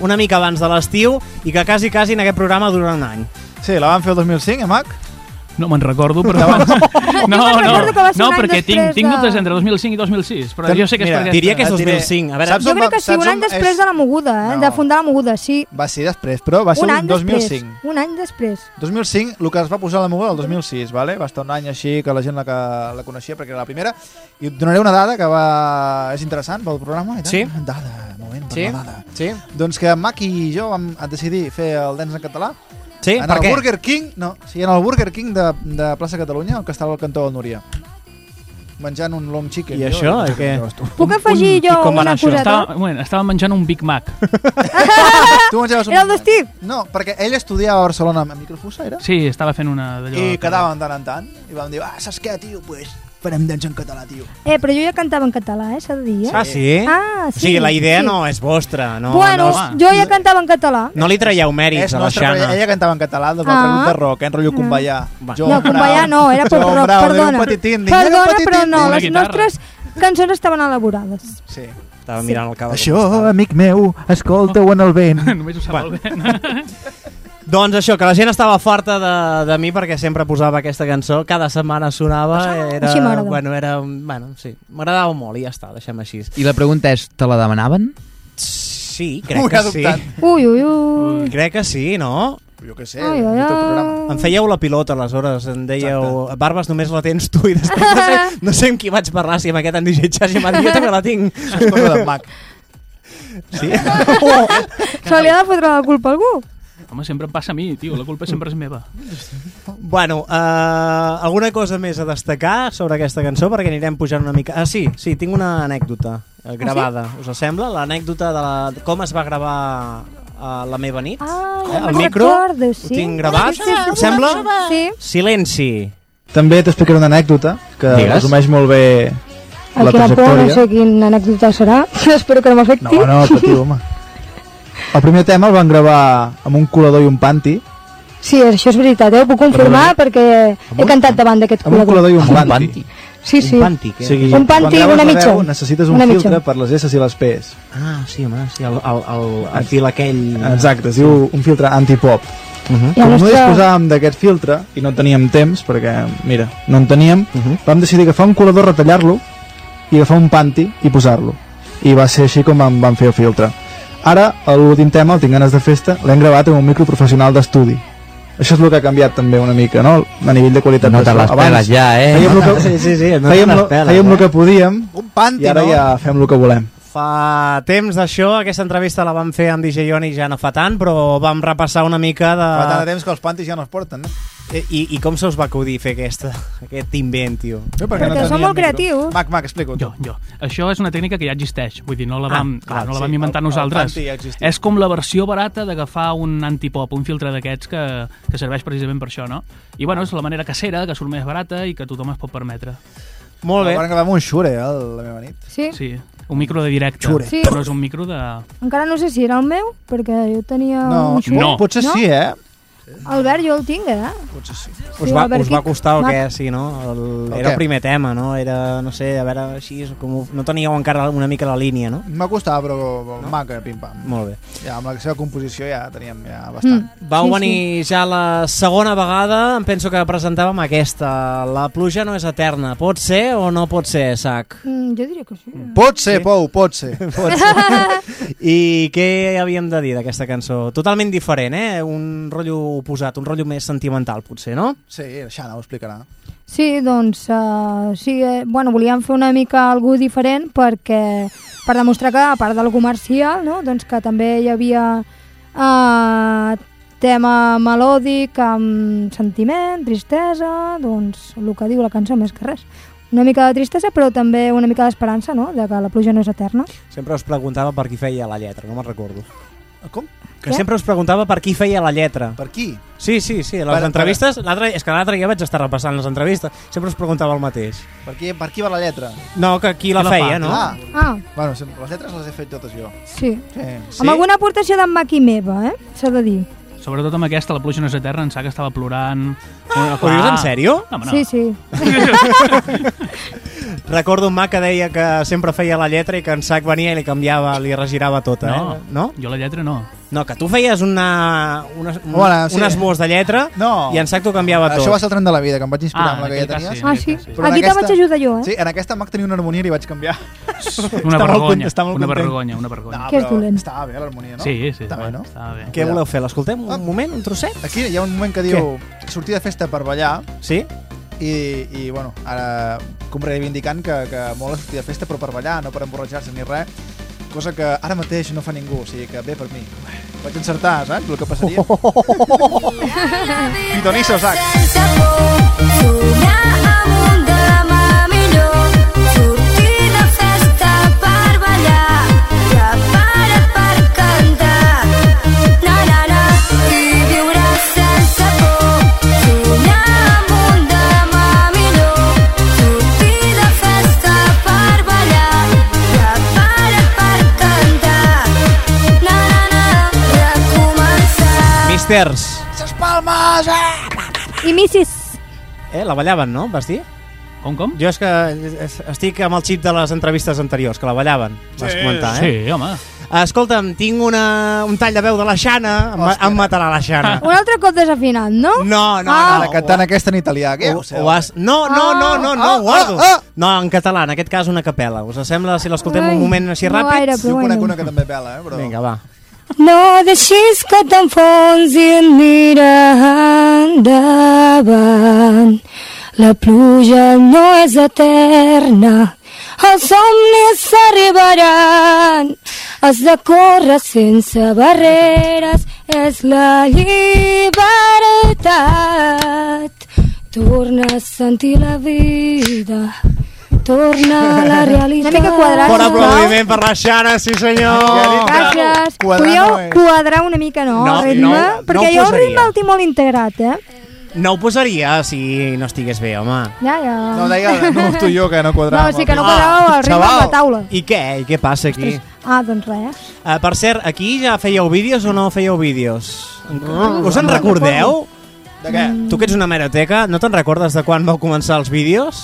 S3: una mica abans de l'estiu i que quasi, quasi en aquest programa dura un any.
S4: Sí, la van fer el 2005, eh, Mac?
S7: No me'n recordo, però abans... No, no, no
S5: any
S7: perquè tinc, tinc dubtes entre 2005 i 2006, però jo sé que és
S4: Mira,
S7: per
S3: Diria que és
S4: Et diré.
S3: 2005. A veure,
S4: Saps
S5: Jo crec que sí, un any després
S4: és-
S5: de la moguda, eh?
S4: No.
S5: De fundar la moguda, sí.
S4: Va ser després, però va ser
S5: Un
S4: un,
S5: any
S4: 2005.
S5: després. Un any després.
S4: 2005, el que es va posar a la moguda el 2006, vale? va estar un any així que la gent la, que la coneixia perquè era la primera. I et donaré una dada que va... és interessant pel programa. I tant.
S3: Sí.
S4: Dada, moment
S3: sí?
S4: dada.
S3: Sí?
S4: Doncs que Mac i jo vam decidir fer el Dance en català
S3: Sí?
S4: en
S3: Per
S4: el
S3: què?
S4: Burger King, no, sí, en el Burger King de, de plaça Catalunya, el que estava al cantó del Núria. Menjant un long chicken.
S3: I
S4: jo,
S3: això,
S4: i-
S3: què?
S4: Tu,
S5: Puc afegir
S3: i
S5: jo
S3: com
S5: una coseta?
S7: Estava, bueno, estava menjant un Big Mac.
S4: tu menjaves un...
S5: Era el de Steve?
S4: No, perquè ell estudiava a Barcelona amb microfusa, era?
S7: Sí, estava fent una d'allò...
S4: I quedàvem tant en tant. I vam dir, ah, saps què, tio? Pues farem dansa en català, tio.
S5: Eh, però jo ja cantava en català, eh? S'ha de dir, eh?
S3: Ah, sí?
S5: Ah,
S3: O sigui,
S5: sí,
S3: la idea
S5: sí.
S3: no és vostra. No,
S5: bueno,
S3: no,
S5: jo ja cantava en català.
S3: no li traieu mèrits
S4: És
S3: a la
S4: nostra, però
S3: Xana.
S4: ella cantava en català del
S5: Ah.
S4: grup de rock, en rotllo Cumballà.
S3: Va.
S4: John
S5: No, Cumballà no, era pop rock,
S4: era
S5: perdona.
S4: un petit indi, era un
S5: Perdona, però no, les nostres cançons estaven elaborades.
S4: Sí.
S3: Estava mirant el cava.
S4: Això, amic meu, escolta-ho en el vent.
S7: Només ho sap bueno. molt bé.
S3: Doncs això, que la gent estava farta de, de mi perquè sempre posava aquesta cançó, cada setmana sonava, era,
S5: Així
S3: bueno, era, bueno, sí, m'agradava molt i ja està, deixem així.
S6: I la pregunta és, te la demanaven?
S3: Sí, crec que sí.
S5: Ui, ui, ui.
S3: Crec que sí, no?
S4: Jo què sé,
S5: Ai, ai,
S4: programa.
S5: ai.
S3: Em fèieu la pilota, aleshores, em dèieu, Barbes, només la tens tu, i després no sé, no sé amb qui vaig parlar, si amb aquest en DJ Chas, i m'ha dit, jo també la tinc.
S4: Això és cosa Mac.
S3: Sí?
S5: Se li ha de fotre la culpa a algú?
S7: Home, sempre em passa a mi, tio, la culpa sempre és meva.
S3: Bueno, uh, alguna cosa més a destacar sobre aquesta cançó perquè anirem pujant una mica... Ah, sí, sí, tinc una anècdota eh, gravada. Us sembla? L'anècdota de la... com es va gravar uh, la meva nit.
S5: Ah,
S3: Eh, el micro?
S5: recordo, sí.
S3: Ho tinc gravat?
S5: Sí, sí, sí,
S3: Us sembla?
S5: Sí.
S3: Silenci.
S4: També t'explicaré una anècdota que
S3: Digues.
S4: resumeix molt bé la
S8: Aquí la por, no
S4: trajectòria.
S8: sé quina anècdota serà. Espero que no m'afecti.
S4: No, no, patiu, home. El primer tema el van gravar amb un colador i un panti,
S8: Sí, això és veritat, eh? ho puc confirmar perquè he cantat davant d'aquest
S4: amb un colador i un
S6: Un
S4: panti.
S6: panti.
S8: Sí, sí.
S3: Un panti,
S4: O
S3: què?
S4: sigui,
S8: Un panti una mitja.
S4: veu, necessites un
S8: Una
S4: filtre
S8: mitja.
S4: per les S i les P's.
S3: Ah, sí, home, sí, el, el, el, el fil aquell...
S4: Exacte, es diu un filtre antipop.
S3: Uh -huh.
S8: I el
S4: Com no
S8: nostre...
S4: disposàvem d'aquest filtre i no teníem temps, perquè, mira, no en teníem,
S3: Uh -huh.
S4: vam decidir agafar un colador, retallar-lo i agafar un panti i posar-lo. I va ser així com vam, vam fer el filtre. Ara, l'últim tema, el Tinc ganes de festa, l'hem gravat amb un micro professional d'estudi. Això és el que ha canviat també una mica, no? A nivell de qualitat
S6: No
S4: de
S6: te les peles ja, eh?
S4: Fèiem el que,
S3: Sí, sí, sí, no
S4: fèiem, lo-
S3: peles,
S4: fèiem
S3: eh?
S4: el que podíem un panti,
S3: I
S4: i ara
S3: no?
S4: ja fem el que volem.
S3: Fa temps d'això, aquesta entrevista la vam fer amb DJ Ioni ja no fa tant, però vam repassar una mica de...
S4: Fa tant de temps que els pantis ja no es porten, eh?
S3: I, i, I com se us va acudir fer aquesta, aquest invent, tio?
S4: Jo,
S5: Perquè
S4: teníem
S5: som molt creatius.
S4: Mac, Mac, explico.
S7: Jo, jo. Això és una tècnica que ja existeix, vull dir, no la
S3: Ah,
S7: vam,
S3: clar,
S7: clar, no la
S4: sí,
S7: vam inventar
S4: el- el
S7: nosaltres.
S4: panti ja
S7: és com la versió barata d'agafar un antipop, un filtre d'aquests que, que serveix precisament per això, no? I bueno, és la manera casera, que surt més barata i que tothom es pot permetre.
S3: Molt bé.
S4: Van acabar amb un xure, eh, la meva nit.
S5: Sí.
S7: Sí, un micro de directe,
S4: Xure.
S5: Sí.
S7: però és un micro de...
S5: Encara no sé si era el meu, perquè jo tenia
S4: No,
S5: un xut.
S7: no.
S4: potser
S5: No?
S4: sí, eh?
S5: Albert, jo el tinc, eh?
S4: Potser sí.
S3: Us
S5: Sí,
S3: va, us va costar el que, sí, no? El,
S4: El
S3: era
S4: què?
S3: el primer tema, no? Era, no sé, a veure, així, com, no teníeu encara una mica la línia, no?
S4: M'ha costat, però no? Mac, eh, pim-pam.
S3: Molt bé.
S4: Ja, amb la seva composició ja teníem ja bastant.
S5: Mm.
S3: Vau
S5: Sí,
S3: venir ja la segona vegada, em penso que presentàvem aquesta. La pluja no és eterna. Pot ser o no pot ser, Sac?
S5: Mm, jo diria que sí.
S4: Pot ser, Pou, pot ser.
S3: Pot ser. I què havíem de dir d'aquesta cançó? Totalment diferent, eh? Un rotllo oposat, un rotllo més sentimental, potser, no?
S4: Sí, Xana ho explicarà.
S5: Sí, doncs, uh, sí, eh, bueno, volíem fer una mica algú diferent perquè, per demostrar que, a part del comercial, no, doncs que també hi havia uh, tema melòdic amb sentiment, tristesa, doncs el que diu la cançó més que res. Una mica de tristesa, però també una mica d'esperança, no?, de que la pluja no és eterna.
S3: Sempre us preguntava per qui feia la lletra, no me'n recordo.
S4: Com?
S3: Que
S5: Què?
S3: sempre us preguntava per qui feia la lletra.
S4: Per qui?
S3: Sí, sí, sí, les
S4: Per-
S3: entrevistes... l'altre- És que l'altre dia vaig estar repassant les entrevistes, sempre us preguntava el mateix.
S4: Per qui, per qui va la lletra?
S3: No, que qui la
S7: la
S3: feia,
S7: fa?
S3: no?
S4: Ah,
S5: Ah,
S4: bueno, les lletres les he fet totes jo.
S5: sí.
S4: Sí.
S3: Sí?
S5: Amb alguna aportació d'en Maki meva, eh?, s'ha de dir.
S7: Sobretot amb aquesta, la pluja no és eterna, en Sac estava plorant... Ah,
S3: Ho dius en sèrio?
S7: No, home, no.
S5: Sí, sí.
S3: Recordo un Mac que deia que sempre feia la lletra i que en Sac venia i li canviava, li regirava tota,
S7: No,
S3: eh? No?
S7: jo la lletra no.
S3: No, que tu feies una, una, un,
S4: Hola, sí.
S3: un esbós de lletra
S4: No.
S3: i en Sac t'ho canviava tot.
S4: Això va ser el tren de la vida, que em vaig inspirar
S7: Ah,
S4: amb la que ja tenies.
S7: sí.
S5: Ah, sí?
S4: Però
S5: Aquí te
S4: aquesta-
S5: vaig ajudar jo, eh?
S4: Sí, en aquesta Mac tenia una harmonia i li vaig canviar.
S7: Una
S4: Està molt
S7: vergonya,
S4: content, està molt
S7: una
S4: content.
S7: vergonya, una vergonya.
S5: Que és
S4: però
S5: dolent.
S4: Estava bé l'harmonia, no?
S7: Sí, sí,
S4: Està bé, no?
S7: Estava bé.
S3: Què voleu fer? L'escoltem un
S4: Ah.
S3: moment, un trosset?
S4: Aquí hi ha un moment que diu sortir de festa per ballar
S3: Sí?
S4: i, i bueno, ara com reivindicant que, que mola sortir de festa però per ballar, no per emborratxar-se ni res cosa que ara mateix no fa ningú o sigui que bé per mi vaig encertar, saps? El que passaria Pitonisso, sac
S9: Sense por, somiar
S3: Misters.
S4: Les palmes, eh!
S5: I Missis,
S3: Eh, la ballaven, no? Vas dir?
S7: Com, com?
S3: Jo és que es- estic amb el xip de les entrevistes anteriors, que la ballaven, vas comentar, eh?
S7: Sí, home.
S3: Escolta'm, tinc una, un tall de veu de la Xana, em,
S4: Hòstia.
S3: em matarà la Xana.
S5: Un altre cop desafinat, no?
S3: No, no,
S5: Ah.
S3: no.
S4: Cantant aquesta en italià, què?
S3: Ho, ho has... No, no, no, no, no,
S4: Ah,
S3: guardo.
S4: ah, ah.
S3: No, en català, en aquest cas una capella. Us sembla si l'escoltem un moment així
S5: no
S3: ràpid?
S5: gaire,
S4: Jo
S5: però
S4: conec
S5: bueno.
S4: una que també pela, eh? Però...
S3: Vinga, va.
S8: No deixis que t'enfonsin mira endavant. La pluja no és eterna, els somnis s'arribaran. Has de córrer sense barreres, és la llibertat. Torna a sentir la vida, torna a la realitat.
S5: Una mica quadrat, sisplau.
S3: aplaudiment per la Xana, sí senyor.
S5: Gràcies.
S4: Quadrar
S5: Podríeu
S4: no és.
S5: quadrar una mica, no,
S3: No,
S5: el ritme?
S3: no, no
S5: Perquè
S3: ho
S5: jo el ritme el tinc molt integrat, eh?
S3: No ho posaria si no estigués bé, home.
S5: Ja, ja.
S4: No, deia, no, tu i jo, que no quadràvem.
S5: No, sí que no quadrava el ritme
S4: xaval.
S5: amb la taula.
S3: I què? I què passa aquí?
S5: Ah, doncs res.
S3: Uh, per cert, aquí ja fèieu vídeos o no fèieu vídeos?
S5: Mm.
S3: Us en recordeu?
S4: De què?
S3: Tu que ets una meroteca, no te'n recordes de quan vau començar els vídeos?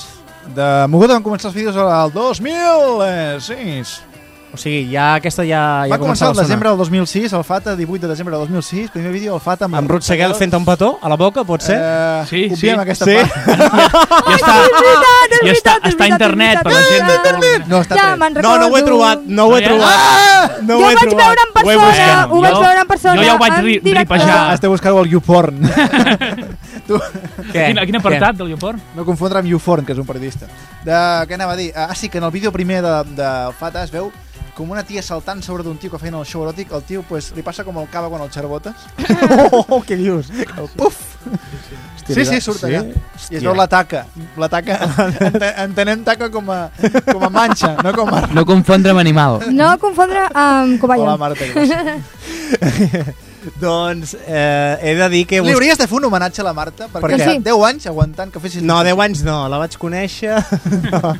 S4: De Moguda van començar els vídeos al 2006.
S3: O sigui, ja aquesta ja, ja
S4: Va començar el desembre del 2006, el FATA, 18 de desembre del 2006, primer vídeo, el FATA amb...
S3: Amb Ruth Seguel fent un petó a la boca, pot ser?
S4: Eh,
S7: Sí, sí.
S4: aquesta
S3: Sí.
S4: part.
S7: Ja està,
S5: És veritat, és
S7: ja està,
S5: veritat, és
S7: està a
S5: veritat,
S7: internet
S5: és
S7: per la gent.
S5: veritat.
S4: No, està
S5: Ja
S3: No, no ho he trobat, no ho he
S7: No,
S3: trobat. No
S5: Jo
S3: ho he
S5: vaig
S3: trobat.
S5: veure en
S3: Ho he
S5: persona, ho vaig
S7: Jo-
S5: veure en persona.
S7: jo ja ho vaig
S5: en
S7: ripejar.
S4: De buscar-ho al YouPorn. tu,
S3: Què?
S7: Quin, quin apartat del Lloport?
S4: no confondre amb YouPorn, que és un periodista. De, què anava a dir? Ah, sí, que en el vídeo primer de, de FATA es veu com una tia saltant sobre d'un tio que feien el show eròtic, el tio pues, li passa com el cava quan el xerbotes.
S3: Oh, què dius?
S4: El puf! Sí, sí, surt allà. I es veu la taca. La taca, ente- entenem taca com a, com a manxa, no com a...
S6: No confondre amb animal.
S5: No confondre amb
S4: Hola,
S5: coballa.
S4: Marta. gràcies.
S3: Doncs eh, he de dir que...
S4: Li hauries de fer un homenatge a la Marta, perquè
S3: Per
S5: què?
S4: fa 10 anys aguantant que fessis...
S3: No, 10 anys no, la vaig conèixer... no,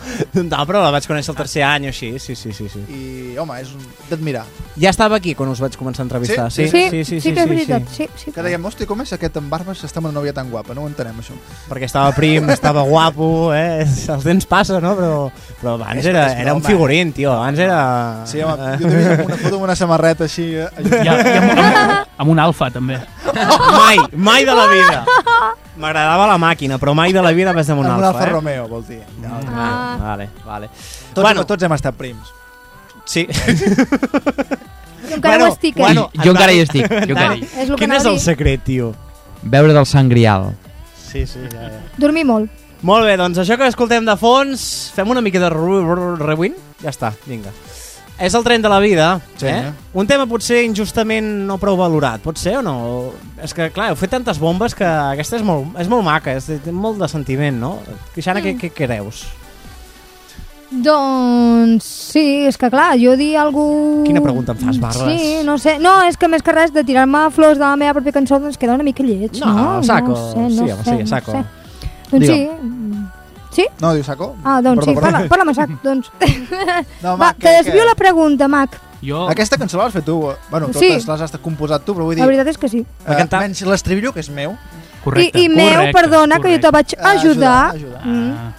S3: no, però la vaig conèixer el tercer any o així, sí, sí, sí. sí.
S4: I, home, és un- d'admirar.
S3: Ja estava aquí quan us vaig començar a entrevistar, sí?
S5: Sí, sí, sí, que és veritat. Sí, sí.
S4: Que dèiem, hòstia, com és aquest amb barbes està amb una nòvia tan guapa? No ho entenem, això.
S3: Perquè estava prim, estava guapo, eh? Els temps passa, no? Però, però abans
S4: És-
S3: era,
S4: és
S3: era un
S4: broma,
S3: figurín, tio. Abans era...
S4: Sí, home, jo t'he vist una foto amb una samarreta així... eh,
S7: I, i amb, amb, amb un alfa, també.
S3: Mai, mai de la vida. M'agradava la màquina, però mai de la vida vas amb un
S4: amb un
S3: alfa,
S4: Alfa
S3: eh?
S4: Romeo, vol dir. Ja,
S5: Ah.
S3: Vale, vale.
S4: tots,
S3: Bueno.
S4: tots hem estat prims.
S3: Sí.
S5: Jo encara ho estic, eh?
S3: bueno,
S6: Jo encara hi estic, jo encara hi.
S5: És
S3: Quin és el secret, tio?
S6: Veure del Sant Grial.
S3: Sí, sí, ja, ja.
S5: Dormir molt.
S3: Molt bé, doncs això que escoltem de fons, fem una mica de rewind? Ja està, vinga. És el tren de la vida,
S4: Sí,
S3: eh?
S4: eh?
S3: Un tema potser injustament no prou valorat, pot ser o no? És que, clar, heu fet tantes bombes que aquesta és molt, és molt maca, és, té molt de sentiment, no? Quixana,
S5: Mm.
S3: què, què creus?
S5: Doncs sí, és que clar, jo dir algú...
S3: Quina pregunta em fas, Barbes?
S5: Sí, no sé. No, és que més que res de tirar-me flors de la meva pròpia cançó doncs queda una mica lleig, no?
S3: No, saco.
S5: No sé, no
S3: Sí,
S5: sé,
S3: home, sí,
S5: no
S3: saco.
S5: sé. Doncs.
S3: Digue'm.
S5: Sí?
S4: No, diu Saco?
S5: Ah, doncs sí,
S4: Perdó,
S5: parla,
S4: perdó.
S5: parla amb sac, doncs.
S4: No,
S5: Va,
S4: Mac,
S5: te desvio la pregunta, Mac.
S7: Jo,
S4: Aquesta cançó l'has fet tu. Bueno, totes
S5: Sí.
S4: les has composat tu, però vull dir...
S5: La veritat és que sí.
S4: Eh,
S3: cantar-
S4: menys l'estribillo, que és meu,
S7: correcte.
S5: I, i meu,
S7: correcte,
S5: perdona, que jo te vaig
S4: Ah,
S5: ajudar.
S4: ajudar, ajudar.
S5: Mm.
S7: Ah,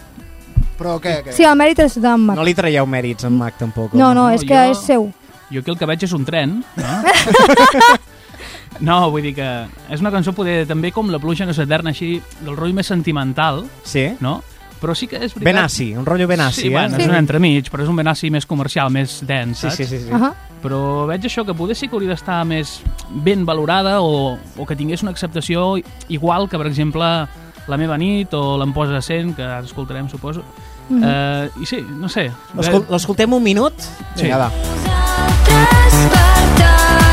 S4: però què? què?
S5: Sí, el mèrit és d'en Mac.
S3: No li traieu mèrits en Mac, tampoc.
S5: No, no,
S7: No,
S5: és que
S7: jo-
S5: és seu.
S7: jo aquí el que veig és un tren. No? no, vull dir que és una cançó poder també com la pluja no s'eterna així, del rotllo més sentimental,
S3: Sí?
S7: no? Però sí que és veritat...
S3: Benassi, un rotllo Benassi,
S7: sí,
S3: eh?
S7: bueno,
S5: Sí.
S7: és un entremig, però és un Benassi més comercial, més dens,
S3: Sí,
S7: saps?
S3: sí, sí. sí.
S5: Uh -huh.
S7: Però veig això, que poder sí que hauria d'estar més ben valorada o, o que tingués una acceptació igual que, per exemple, La meva nit o l'Em posa cent, que ara escoltarem, suposo.
S5: Mhm.
S7: eh, I sí, no sé.
S3: L'escol- L'escoltem un minut?
S7: Sí.
S3: Vinga, va.
S9: Nosaltres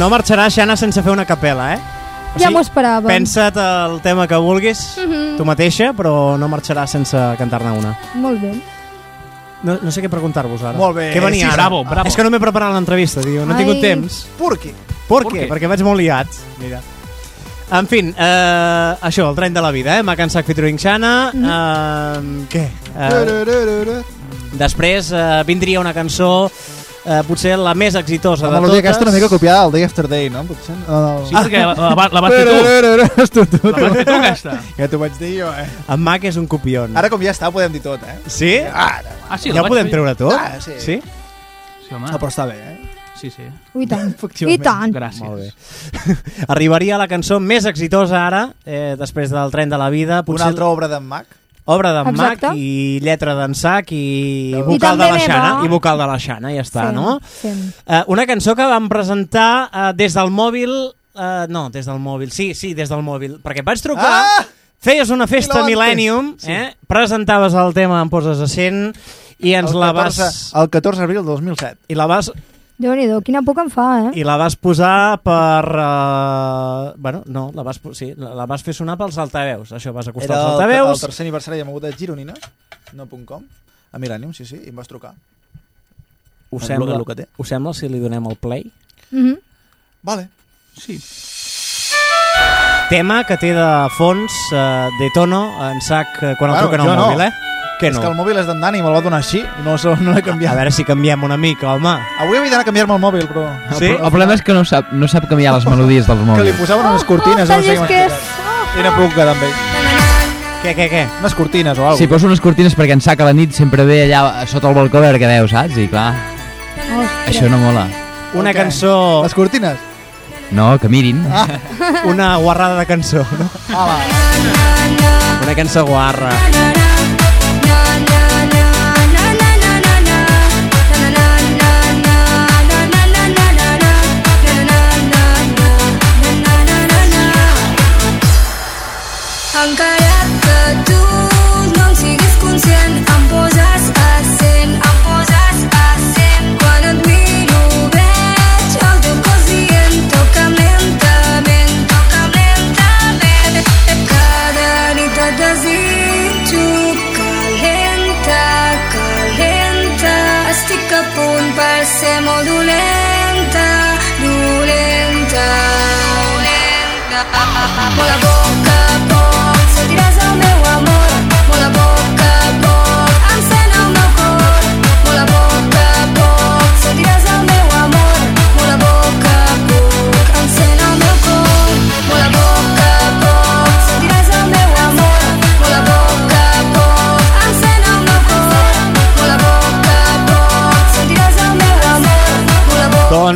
S9: No
S3: marxarà Xana sense fer una capella, eh? O
S5: Ja
S3: sigui,
S5: m'ho esperàvem.
S3: Pensa't el tema que vulguis,
S5: Mhm.
S3: tu mateixa, però no marxarà sense cantar-ne una.
S5: Molt bé.
S3: No, no sé què preguntar-vos ara.
S4: Molt bé,
S3: Què venia
S4: sí,
S3: ara?
S7: bravo, bravo.
S3: És que no m'he preparat l'entrevista, tio. No he tingut temps.
S4: Purqui.
S3: Per
S7: Per
S3: què?
S7: què?
S3: Perquè vaig molt liat. Mira. En fin, eh, això, el tren de la vida, eh? M'ha cansat featuring Xana.
S5: Mhm.
S3: Eh, què? Eh, després eh, vindria una cançó, eh, potser la més exitosa
S4: La
S3: de
S4: melodia
S3: totes.
S4: aquesta una mica copiada del Day After Day, no? Potser. No,
S7: Sí, perquè la, la, la vas fer tu. La vas fer tu, aquesta.
S4: Ja t'ho vaig dir jo, eh?
S3: En Mac és un copion.
S4: Ara com ja està, podem dir tot, eh?
S3: Sí?
S4: Ara.
S7: Ah, sí,
S3: ja
S7: la
S3: podem
S7: fer.
S3: treure tot?
S4: Ah, sí.
S3: Sí?
S7: Sí, home.
S4: Ah, però està bé, eh?
S7: Sí, sí.
S5: I tant. I tant.
S7: Gràcies.
S3: Molt bé. Arribaria la cançó més exitosa ara, eh, després del tren de la vida.
S4: Una altra obra d'en Mac.
S3: Obra d'en Mac i lletra d'en Sac i
S4: I
S3: vocal de la. Xana. I vocal de la Xana, ja està,
S5: Fem,
S3: no?
S5: Fem.
S3: Eh, una cançó que vam presentar eh, des del mòbil... Eh, no, des del mòbil. Sí, sí, des del mòbil. Perquè vaig trucar...
S4: Ah!
S3: Feies una festa. Millennium, eh? presentaves el tema Em poses a 100 i ens
S4: el
S3: la
S4: 14,
S3: vas...
S4: El 14 d'abril del 2007.
S3: I la vas
S5: déu nhi quina por que em fa, eh?
S3: i la vas posar per... Uh, bueno, no, la vas, sí, la la vas fer sonar pels altaveus. Això, vas acostar
S4: Era
S3: els
S4: el, el
S3: altaveus.
S4: tercer aniversari de moguda Gironina, no punt .com, a Millennium, sí, sí, i em vas trucar.
S3: Us
S4: El
S3: sembla,
S4: el que té.
S3: us sembla si li donem el play?
S5: Mhm.
S4: Vale.
S7: Sí.
S3: Tema que té de fons uh, de tono en sac uh, quan el
S4: Bueno,
S3: truquen al
S4: jo no.
S3: mòbil, eh? Què
S4: És
S3: no?
S4: que el mòbil és d'en Dani, me'l va donar així, i no, no l'he
S3: A
S4: canviat.
S3: veure si canviem una mica, home.
S4: Avui havia d'anar a canviar-me el mòbil, però...
S3: Sí?
S6: El, el problema és que no sap, no sap canviar les melodies dels
S4: Que li
S6: mòbils.
S4: posaven unes cortines,
S5: oh,
S4: no sé què
S5: que
S4: m'explicat. I no puc quedar amb ell.
S3: Què, què, què?
S4: Unes cortines o alguna
S6: Si poso unes cortines perquè en sac a la nit sempre ve allà sota el balcó a veure què veu, saps? I clar, això no mola.
S3: Una
S4: què?
S3: cançó,
S4: Les cortines?
S6: No, que mirin.
S4: Ah,
S3: una guarrada de cançó, no?
S4: ala.
S3: Una cançó guarra.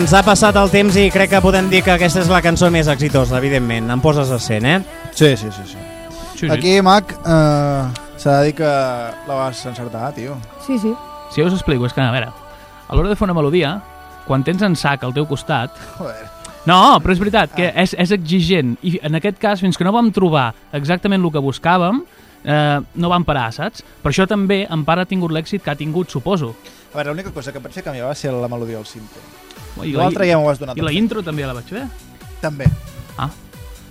S3: Doncs ha passat el temps i crec que podem dir que aquesta és la cançó més exitosa, evidentment. Em poses a 100, eh?
S4: Sí, sí, sí. sí.
S7: Sí, sí.
S4: Aquí, Mac, eh, s'ha de dir que la vas encertar, tio.
S5: Sí, sí.
S7: Si jo us explico, és que, a veure, a l'hora de fer una melodia, quan tens en sac al teu costat...
S4: Joder.
S7: No, però és veritat, que és, és exigent. I en aquest cas, fins que no vam trobar exactament el que buscàvem, eh, no vam parar, saps? Per això també en part ha tingut l'èxit que ha tingut, suposo.
S4: A veure, l'única cosa que vaig fer canviar va ser la melodia del cinto.
S7: I
S4: L'altre ja m'ho has donat.
S7: I la
S4: tot.
S7: intro també la vaig fer.
S4: També.
S7: Ah,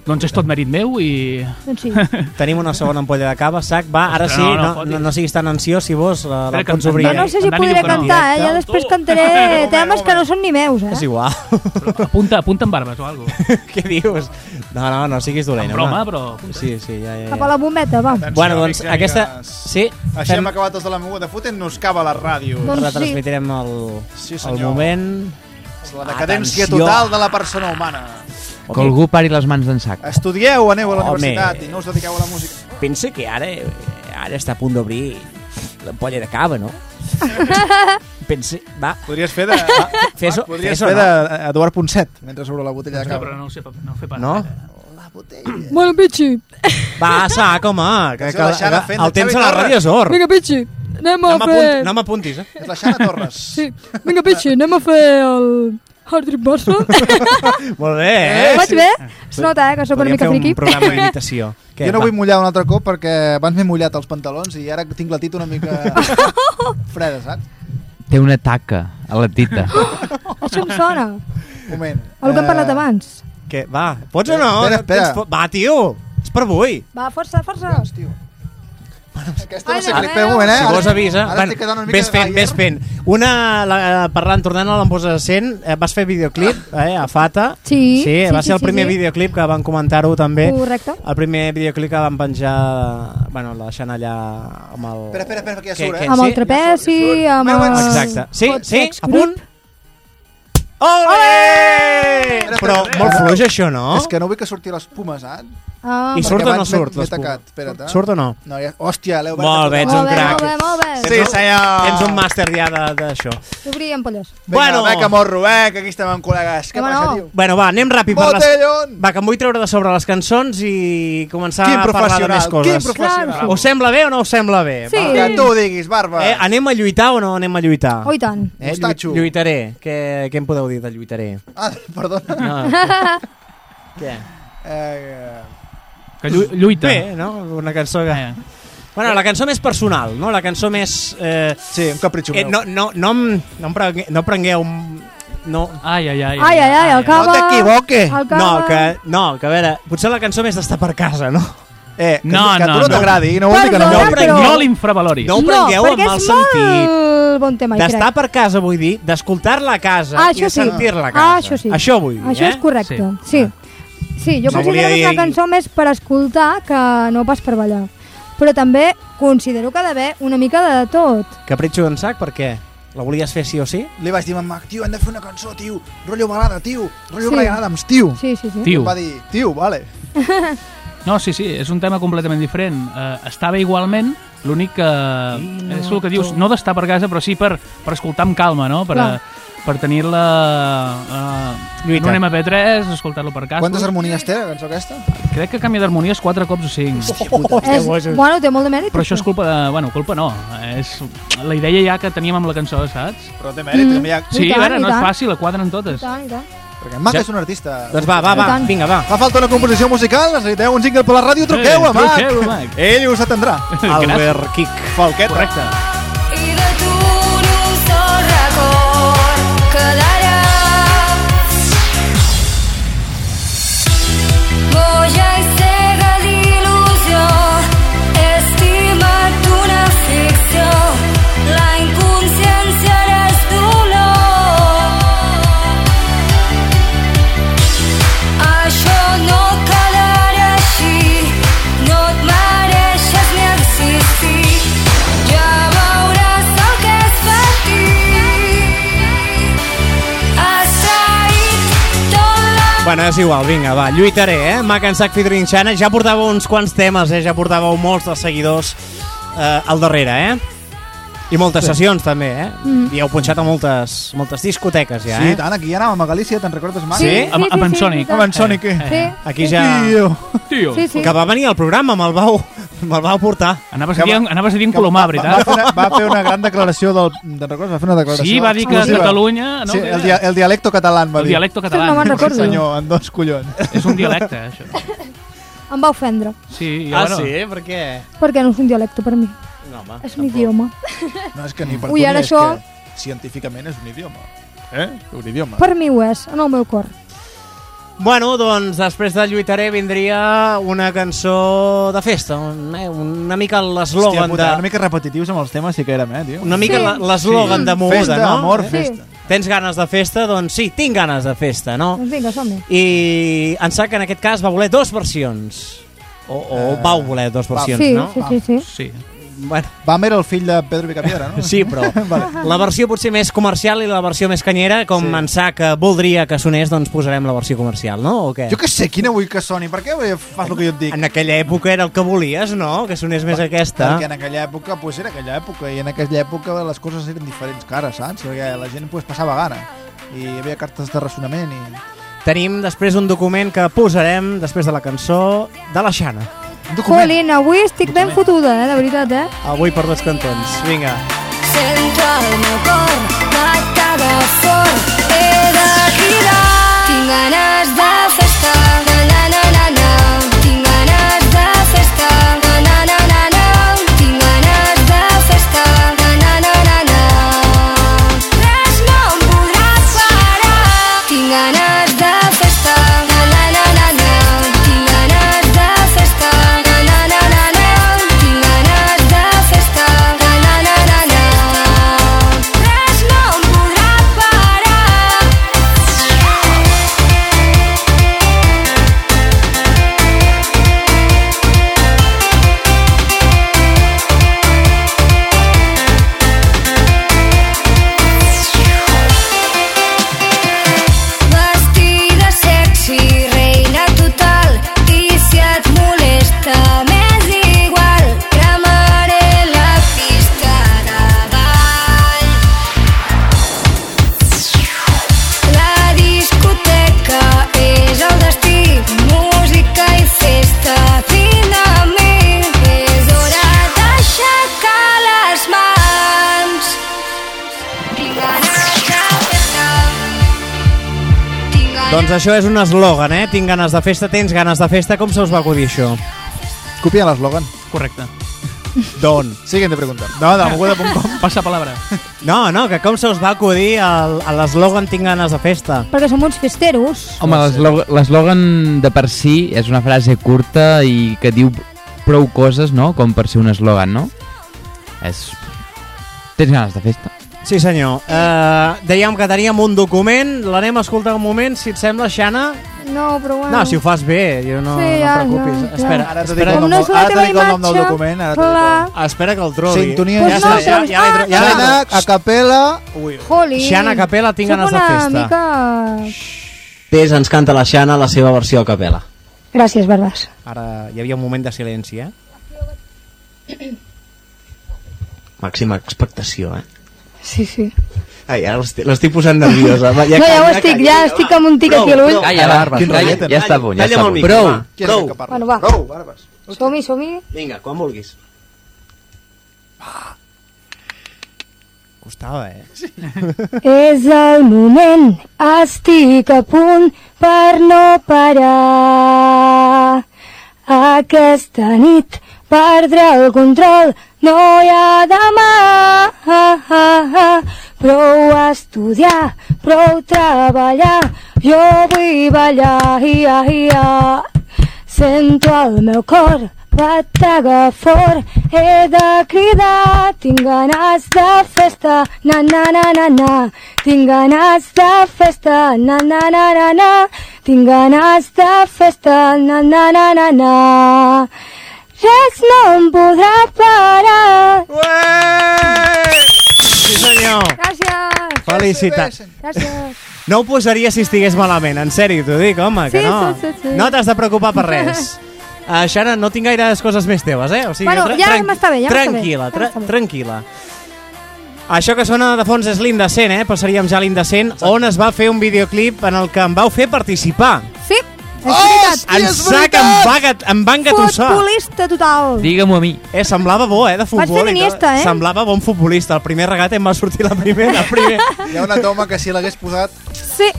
S7: doncs és tot mèrit meu i...
S5: Doncs sí.
S3: Tenim una segona ampolla de cava, sac. Va, ara sí,
S7: no, no,
S3: no, no, no siguis tan ansiós, si vols, la, la pots obrir.
S7: En
S5: no sé si podré
S7: no.
S5: cantar, eh? Ja després cantaré temes que no són ni meus,
S3: És
S5: eh?
S3: igual.
S7: Apunta, apunta amb barbes o alguna cosa.
S3: Què dius? No, no, no siguis dolent,
S7: En broma, però...
S3: Sí, sí, ja, ja,
S5: Cap a
S3: ja.
S5: la bombeta, va.
S4: Atenció,
S3: Bueno, doncs, aquesta... Sí,
S4: Així
S3: fem...
S4: hem acabat els de la moguda. Fotent-nos cava a la ràdio.
S5: Doncs sí.
S3: retransmitirem el,
S4: Sí,
S3: el
S4: senyor. La decadència
S3: Atenció.
S4: total de la persona humana.
S6: Que algú pari les mans d'en sac.
S4: Estudieu, aneu a la
S3: Home.
S4: universitat i no us dediqueu a la música.
S3: Pensa que ara, ara està a punt d'obrir l'ampolla de cava, no? Pensa... Va,
S4: Podries fer de...
S3: fes-ho,
S4: Podries
S3: fes-ho,
S4: fer
S3: no?
S4: d'Eduard Ponset mentre s'obre la botella de
S7: No,
S4: cava.
S7: però no ho sé, no ho fer pas.
S3: No?
S4: La botella.
S5: Bueno, Pichi,
S3: Va, sac, home, que, que, que
S4: de
S3: el temps a la ràdio és or.
S5: vinga, Pichi, anem
S3: No
S5: a
S3: m'apunti-
S5: fer...
S3: no m'apuntis, eh?
S4: És la Xana Torres.
S5: Sí, vinga, Pichi, anem a fer el Hard Trip Barça.
S3: Molt bé,
S5: Ho
S3: eh?
S5: vaig bé? Es nota, eh, que sóc una
S3: Podríem
S5: mica
S3: fer
S5: friqui.
S3: un programa d'imitació.
S4: Jo no
S3: va.
S4: vull mullar un altre cop perquè abans m'he mullat els pantalons i ara tinc la tita una mica freda, saps?
S6: Té una taca a la tita.
S5: Això em sona.
S4: Un moment.
S5: El que hem
S4: Eh,
S5: parlat abans.
S3: Què? Va, pots o no?
S4: Espera, espera.
S3: Va, tio, és per avui.
S5: Va, força, força.
S4: Aquesta
S5: Ai,
S4: no sé
S5: de
S4: què... Moment, eh?
S3: Si vols avisa.
S4: Ara
S3: Bueno,
S4: estic quedant una mica
S3: ves fent,
S4: de
S3: ves fent. Una, la, parlant, tornant a l'emposa sent, eh, vas fer videoclip eh, a Fata.
S5: Sí,
S3: sí,
S5: sí,
S3: va
S5: sí,
S3: ser el
S5: sí,
S3: primer
S5: sí.
S3: videoclip que van comentar-ho també.
S5: Correcte.
S3: El primer videoclip que van penjar, bueno, la deixant allà amb el...
S4: Espera, espera, espera, que ja surt, eh?
S5: Amb
S3: sí?
S5: el trapeci, amb el...
S3: Exacte. Sí, sí, a punt. Ole! Però molt fluix això, no?
S4: És que no vull que surti l'espuma, saps?
S5: Ah,
S3: I surt o no surt
S4: M'he
S3: l'espuma?
S4: tacat, espera't. Eh?
S3: Surt o no?
S4: No, ja... Hòstia, l'he obert.
S3: Molt bé, ets un crac.
S5: molt bé, molt bé.
S4: Sí, senyor.
S3: Tens un màster ja de- d'això.
S5: Obrir ampolles.
S4: Vinga,
S3: Bueno.
S4: va, que morro, eh, que aquí estem amb col·legues. Què
S5: Home,
S4: passa,
S5: no.
S4: tio?
S3: Bueno, va, anem ràpid per les...
S4: Botellón!
S3: Va, que em vull treure de sobre les cançons i començar
S4: Quin
S3: a parlar de més coses.
S4: quin professional.
S3: Us sembla bé o no us sembla bé?
S5: Sí.
S3: Va.
S4: Que tu ho diguis, barba.
S3: Eh, anem a lluitar o no anem a lluitar?
S5: Oh, i tant.
S3: Eh, lluitaré. Què, què em podeu dir de lluitaré?
S4: Ah, perdona.
S3: No. Què?
S4: Eh,
S7: Que llu lluita.
S3: Bé, no? Una cançó que...
S7: Eh.
S3: Bueno, la cançó més personal, no? La cançó més... Eh,
S4: sí, un capritxo
S3: eh,
S4: meu.
S3: no, no, no, em- no, em prengue, no prengueu... No,
S7: Ai, ai, ai.
S5: Ai, ai, ai, el cava...
S4: No
S5: cava...
S3: no, que, no, que a veure, potser la cançó més d'estar per casa, no?
S4: Eh, que,
S7: No,
S4: que a
S7: no,
S4: tu no
S7: no.
S4: t'agradi, no vol dir que no.
S3: No,
S5: però-
S7: No l'infravaloris.
S3: No ho prengueu
S5: no,
S3: amb
S5: perquè
S3: mal
S5: és
S3: sentit.
S5: molt bon tema,
S3: D'estar per casa, vull dir, d'escoltar-la a casa
S5: Ah,
S3: i de
S5: sí.
S3: sentir-la a
S5: Ah,
S3: casa.
S5: això sí.
S3: Això vull dir,
S5: Això
S3: eh?
S5: és correcte, sí. Sí, jo
S3: No
S5: considero que és una cançó més per escoltar que no pas per ballar. Però també considero que ha d'haver una mica de tot.
S3: Capritxo en sac, per què? La volies fer sí o sí?
S4: Li vaig dir a en Mac, tio, hem de fer una cançó, tio. Rotllo balada, tio. Rotllo
S5: Sí.
S4: Brian Adams, tio.
S5: Sí, sí, sí.
S7: Tio.
S4: Em va dir, tio, vale.
S7: No, sí, sí, és un tema completament diferent. Uh, estava igualment, l'únic que... és el que dius, no d'estar per casa, però sí per, per escoltar amb calma, no? Per,
S5: Clar.
S7: Per tenir-la uh, en un MP3, escoltar-lo per casa.
S4: Quantes harmonies té la cançó aquesta?
S7: Crec que canvia d'harmonies quatre cops o cinc.
S5: És, bueno, té molt de mèrit.
S7: Però això és culpa de... Bueno, culpa no. És la idea ja que teníem amb la cançó, saps?
S4: Però té mèrit,
S5: Mm.
S4: també hi ha...
S7: Sí,
S5: tant,
S7: a veure, no és fàcil, la quadren totes.
S5: I tant, i tant.
S4: Perquè en Mac
S3: Ja-
S4: és un artista.
S3: Doncs va, va, va, vinga, va.
S4: Fa falta una composició musical, necessiteu un jingle per la ràdio, truqueu a Mac.
S7: truqueu a Mac.
S4: Ell us atendrà.
S3: Albert Kik.
S4: Falqueta.
S7: Correcte.
S9: És
S3: igual, vinga, va, lluitaré, eh? M'ha cansat featuring Xana. Ja portava uns quants temes, eh? Ja portàveu molts dels seguidors eh, al darrere, eh? I moltes sessions, també, eh?
S5: Mm.
S3: I heu punxat a moltes, moltes discoteques, ja,
S4: Sí,
S3: eh?
S4: tant, aquí ja anàvem a Galícia, te'n recordes, Mac?
S3: Sí?
S7: Amb- amb en Sonic.
S4: Amb en Sonic, eh?
S5: Sí,
S3: Aquí ja...
S4: Tio.
S7: Tio,
S5: sí, sí.
S3: Que va venir al programa, me'l vau, me'l vau portar.
S7: anaves
S4: Que
S7: a dir,
S4: va-
S7: anaves a dir en
S4: Que
S7: Colomar,
S4: va, va,
S7: veritat?
S4: fer una, va fer una gran declaració del... Te'n recordes? Va fer una declaració
S7: Sí, va dir que
S4: exclusiva.
S7: Catalunya... No,
S4: Sí, el, dia, el dialecto català, va
S7: el
S4: dir.
S5: Ostres, no
S7: català.
S5: me'n
S4: Sí, senyor, en dos collons.
S7: És un dialecte, això.
S5: Em va ofendre,
S7: Sí,
S3: Ah,
S7: bueno,
S3: sí? Per què?
S5: perquè no és un dialecte per mi,
S3: No, home.
S5: és un idioma.
S4: No, és que ni per
S5: Ui,
S4: tu
S5: ara
S4: ni és
S5: això-
S4: que científicament és un idioma. Eh? Un idioma.
S5: Per mi ho és, en el meu cor.
S3: Bueno, doncs després de Lluitaré vindria una cançó de festa, un, eh, una mica l'eslògan de...
S4: una mica repetitius amb els temes sí que érem, eh, tio?
S3: Una mica
S5: Sí.
S3: l'eslògan
S5: Sí.
S3: de moguda,
S4: Festa,
S3: no?
S4: amor,
S3: Eh?
S4: festa.
S3: Tens ganes de festa? Doncs sí, tinc ganes de festa, no?
S5: Doncs vinga, som-hi.
S3: I en Sac en aquest cas va voler dos versions. O, o
S4: Eh,
S3: vau voler dos versions,
S5: Sí,
S3: no?
S5: sí, sí, sí.
S7: sí.
S3: Bueno,
S4: Vam era el fill de Pedro Picapiedra, no?
S3: sí, però
S4: vale.
S3: la versió potser més comercial i la versió més canyera, com
S4: Sí.
S3: en Sac voldria que sonés, doncs posarem la versió comercial, no? O què?
S4: Jo que sé, quina vull que soni, per què fas el que jo et dic?
S3: En aquella època era el que volies, no? Que sonés més aquesta.
S4: Perquè en aquella època, pues era aquella època, i en aquella època les coses eren diferents que ara, saps? Perquè la gent pues, passava gana, i hi havia cartes de ressonament, i...
S3: Tenim després un document que posarem després de la cançó de la Xana.
S4: Document.
S5: Jolín, avui estic ben fotuda, eh, de veritat, eh?
S3: Avui per dos cantons. Vinga.
S9: Sento el meu cor batada fort He de cridar Tinc ganes de festa
S3: això és un eslògan, eh? Tinc ganes de festa, tens ganes de festa. Com se us va acudir això?
S4: Copien l'eslògan.
S7: Correcte.
S3: D'on?
S4: Siguiente pregunta. No, de moguda.com.
S7: Passa palabra.
S3: No, no, que com se us va acudir el- a l'eslògan tinc ganes de festa?
S5: Perquè som uns festeros.
S6: Home, l'eslò- l'eslògan de per si és una frase curta i que diu prou coses, no?, com per ser un eslògan, no? És... Tens ganes de festa.
S3: Sí, senyor. Uh, dèiem que teníem un document, l'anem a escoltar un moment, si et sembla, Xana.
S5: No, però bueno.
S3: No, si ho fas bé, jo no,
S5: Sí,
S3: no
S5: ja,
S3: et preocupis.
S5: ja, ja.
S3: Espera,
S4: Ara t'ho dic el
S5: Com
S4: nom
S5: no
S4: ara t'ho
S5: teva
S4: dic el nom del
S5: imatge,
S4: document, ara
S5: clar.
S3: Ah, espera que el trobi.
S4: Sintonia.
S3: Ja
S5: Pues
S3: està,
S5: no,
S3: ja, ja, tro- ja, l'he
S4: Xana, a capella... Ui,
S5: Joli.
S3: Xana Capella, tinc ganes de festa.
S5: mica...
S10: Tés ens canta la Xana la seva versió a capella.
S8: Gràcies, Barbas.
S3: Ara hi havia un moment de silenci, eh?
S10: Màxima expectació, eh?
S8: Sí, sí.
S10: Ai, ara l'estic posant nerviosa. Va,
S8: no, ja ho estic, ja estic amb un tic aquí a l'ull.
S6: Calla, va,
S4: prou.
S6: rotllet, ja està a punt, ja està a punt.
S10: micro,
S6: Prou.
S10: va. Prou.
S8: Bueno, va.
S4: Prou, Barbas.
S8: Som-hi, som-hi.
S10: Vinga, quan vulguis.
S3: Costava, eh?
S8: És el moment, estic a punt per no parar. Aquesta nit perdre el control. No hi ha demà. Prou estudiar, prou treballar, jo vull ballar, ia, ia. Sento el meu cor batega fort, he de cridar, tinc ganes de festa, na na na na na, tinc ganes de festa, na na na na na, tinc ganes de festa, na na na na na. Res no em podrà parar.
S3: Ué! Sí, senyor.
S5: Gràcies.
S3: Felicitats.
S5: Gràcies.
S3: No ho posaria si estigués malament, en sèrio, t'ho dic, home, que
S5: Sí,
S3: no.
S5: sí, sí, sí.
S3: No t'has de preocupar per res. Uh, Xana, no tinc gaires coses més teves, eh? O sigui,
S5: Bueno,
S3: tra-
S5: ja m'està bé, ja m'està bé.
S3: tranquil·la,
S5: Ja
S3: tra
S5: bé.
S3: tranquil·la. Això que sona de fons és l'Indecent, eh? Passaríem ja a l'Indecent, on es va fer un videoclip en el que em vau fer participar.
S5: Sí, és veritat.
S3: En sac em va, gat- em van gatossar.
S5: Futbolista total.
S6: Digue-m'ho a mi.
S3: Eh, semblava bo, eh, de futbol.
S5: fer
S3: i tot.
S5: d'Iniesta, eh?
S3: Semblava bon futbolista. El primer regat em va sortir la primera. Primer.
S4: Hi ha una toma que si l'hagués posat...
S5: Sí,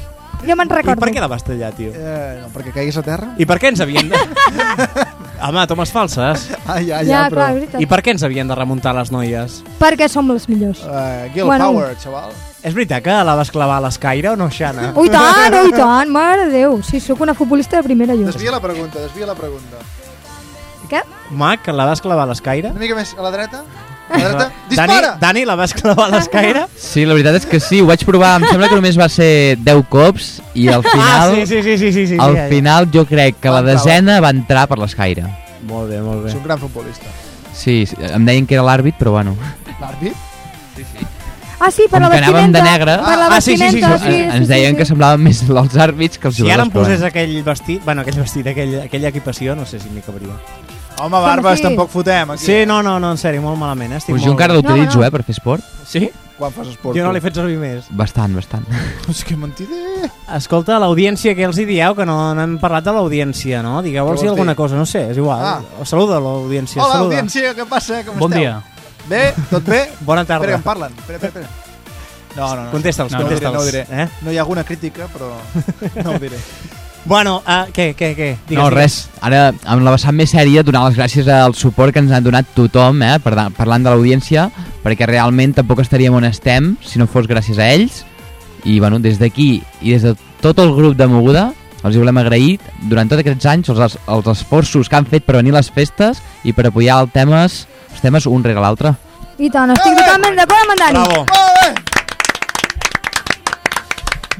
S5: jo me'n
S3: I
S5: recordo.
S3: per què la vas tallar, tio?
S4: Eh, no, perquè caigués a terra.
S3: I per què ens havien de... Home, tomes falses.
S4: Ah, ja, ja,
S5: Ja,
S4: però...
S5: clar, és.
S3: I per què ens havien de remuntar les noies?
S5: Perquè som les millors.
S4: Uh, Girl
S5: Bueno.
S4: Power, xaval.
S3: És veritat que la vas clavar a l'escaire o no, Xana?
S5: Ui tant, ui tant, mare de Déu. Sí, sóc una futbolista de primera jo.
S4: Desvia la pregunta, desvia la pregunta.
S5: Què?
S3: Mac, la vas clavar a l'escaire?
S4: Una mica més a la dreta. A la dreta. Dispara!
S3: Dani, Dani, la vas clavar a l'escaire?
S6: Sí, la veritat és que sí, ho vaig provar, em sembla que només va ser 10 cops i al
S3: Ah,
S6: final,
S3: sí, sí, sí, sí, sí, sí,
S6: al
S3: sí, ja, ja.
S6: final jo crec que la desena va entrar per l'escaire.
S3: Molt bé, molt bé.
S4: És un gran futbolista.
S6: Sí, sí, em deien que era l'àrbit, però bueno.
S4: L'àrbit?
S5: Ah, sí, per
S6: Com
S5: la
S6: que anàvem
S5: vestimenta.
S6: de negre.
S5: Per la
S3: Ah, sí, sí, sí,
S5: vestimenta,
S3: sí,
S5: sí,
S6: ens
S5: sí,
S6: deien
S5: sí,
S6: que
S5: sí.
S6: semblaven més els àrbits que els
S3: Si ara em
S6: però
S3: posés
S6: bueno.
S3: aquell vestit, bueno, aquell vestit, aquell, aquella equipació, no sé si m'hi cabria.
S4: Home, Barbas,
S5: sí?
S4: tampoc fotem aquí.
S3: Sí, no, no, no, en sèrio, molt malament, eh? Estic
S6: Pues jo
S3: molt...
S6: encara l'utilitzo,
S5: No, no.
S6: eh, per fer esport.
S3: Sí?
S4: Quan fas esport?
S3: Jo no l'he fet servir més.
S6: Bastant, bastant.
S4: És que mentider.
S3: Escolta, l'audiència, què els hi dieu? Que no, no hem parlat de l'audiència, no? Digueu-los
S4: vols
S3: alguna
S4: dir?
S3: cosa, no sé, és igual.
S4: Ah.
S3: Ah. Saluda l'audiència,
S4: Hola,
S3: saluda.
S4: audiència, què passa? Com
S7: Bon
S4: esteu?
S7: dia.
S4: Bé? Tot bé?
S3: Bona tarda.
S4: Espera, que em parlen. Espera, espera, espera. No, no, no.
S3: Contesta'ls,
S7: No, no,
S3: contesta'ls.
S4: no ho diré.
S3: Eh?
S4: No hi ha alguna crítica, però no ho diré.
S3: Bueno, uh, què, què, què? Digues,
S6: no,
S3: digues.
S6: res. Ara, amb la vessant més sèria, donar les gràcies al suport que ens han donat tothom, eh, per, parlant de l'audiència, perquè realment tampoc estaríem on estem si no fos gràcies a ells. I, bueno, des d'aquí i des de tot el grup de Moguda, els hi volem agrair durant tots aquests anys els, els esforços que han fet per venir a les festes i per apoyar el temes, els temes un rere l'altre.
S5: I tant, estic totalment d'acord amb en Dani.
S3: Bravo.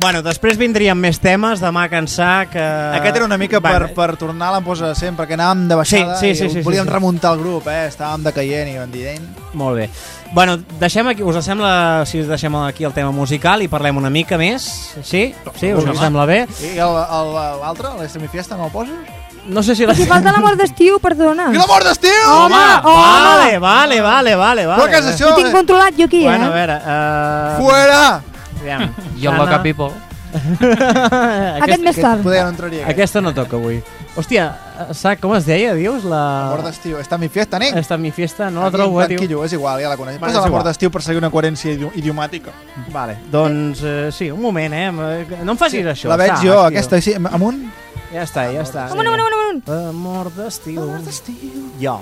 S3: Bueno, després vindrien més temes, demà cansar, que...
S4: Aquest era una mica per,
S3: Bueno,
S4: per tornar a l'emposa de sempre, perquè anàvem de baixada
S3: Sí, sí, sí,
S4: i
S3: sí,
S4: volíem
S3: sí, sí.
S4: remuntar el grup, eh? estàvem decaient i vam dir, "Ei,
S3: Molt bé. Bueno, deixem aquí, us sembla si us deixem aquí el tema musical i parlem una mica més? Sí? Sí, us
S4: Home.
S3: sembla bé?
S4: I l'altre, la semifiesta, no el poses?
S3: No sé si la...
S5: Si falta l'amor d'estiu, perdona.
S4: I l'amor d'estiu!
S5: Home,
S3: Vale, vale, vale, vale, vale.
S4: Però què és això?
S5: Ho tinc controlat jo aquí,
S3: Bueno, a
S5: eh?
S3: veure... Uh...
S4: Fuera!
S3: Aviam.
S6: Jo. Loca People.
S5: Aquest més tard.
S4: Poder no entraria. aquest.
S3: Aquesta no toca avui. Hòstia, sac, com es deia, dius? La...
S4: Amor d'estiu. Està mi fiesta, nen.
S3: Esta mi fiesta, no la
S4: Aquí,
S3: trobo, eh,
S4: en
S3: tio.
S4: És igual, ja la coneix.
S3: Vale,
S4: Posa l'amor d'estiu per seguir una coherència idi idiomàtica.
S3: Vale, doncs eh, sí, un moment, eh? No em facis això.
S4: la veig
S3: sac,
S4: jo,
S3: tio.
S4: aquesta, així, amunt.
S3: Ja està, ja està.
S5: Amunt, amunt, amunt, amunt.
S3: Amor d'estiu. Amor d'estiu. Jo.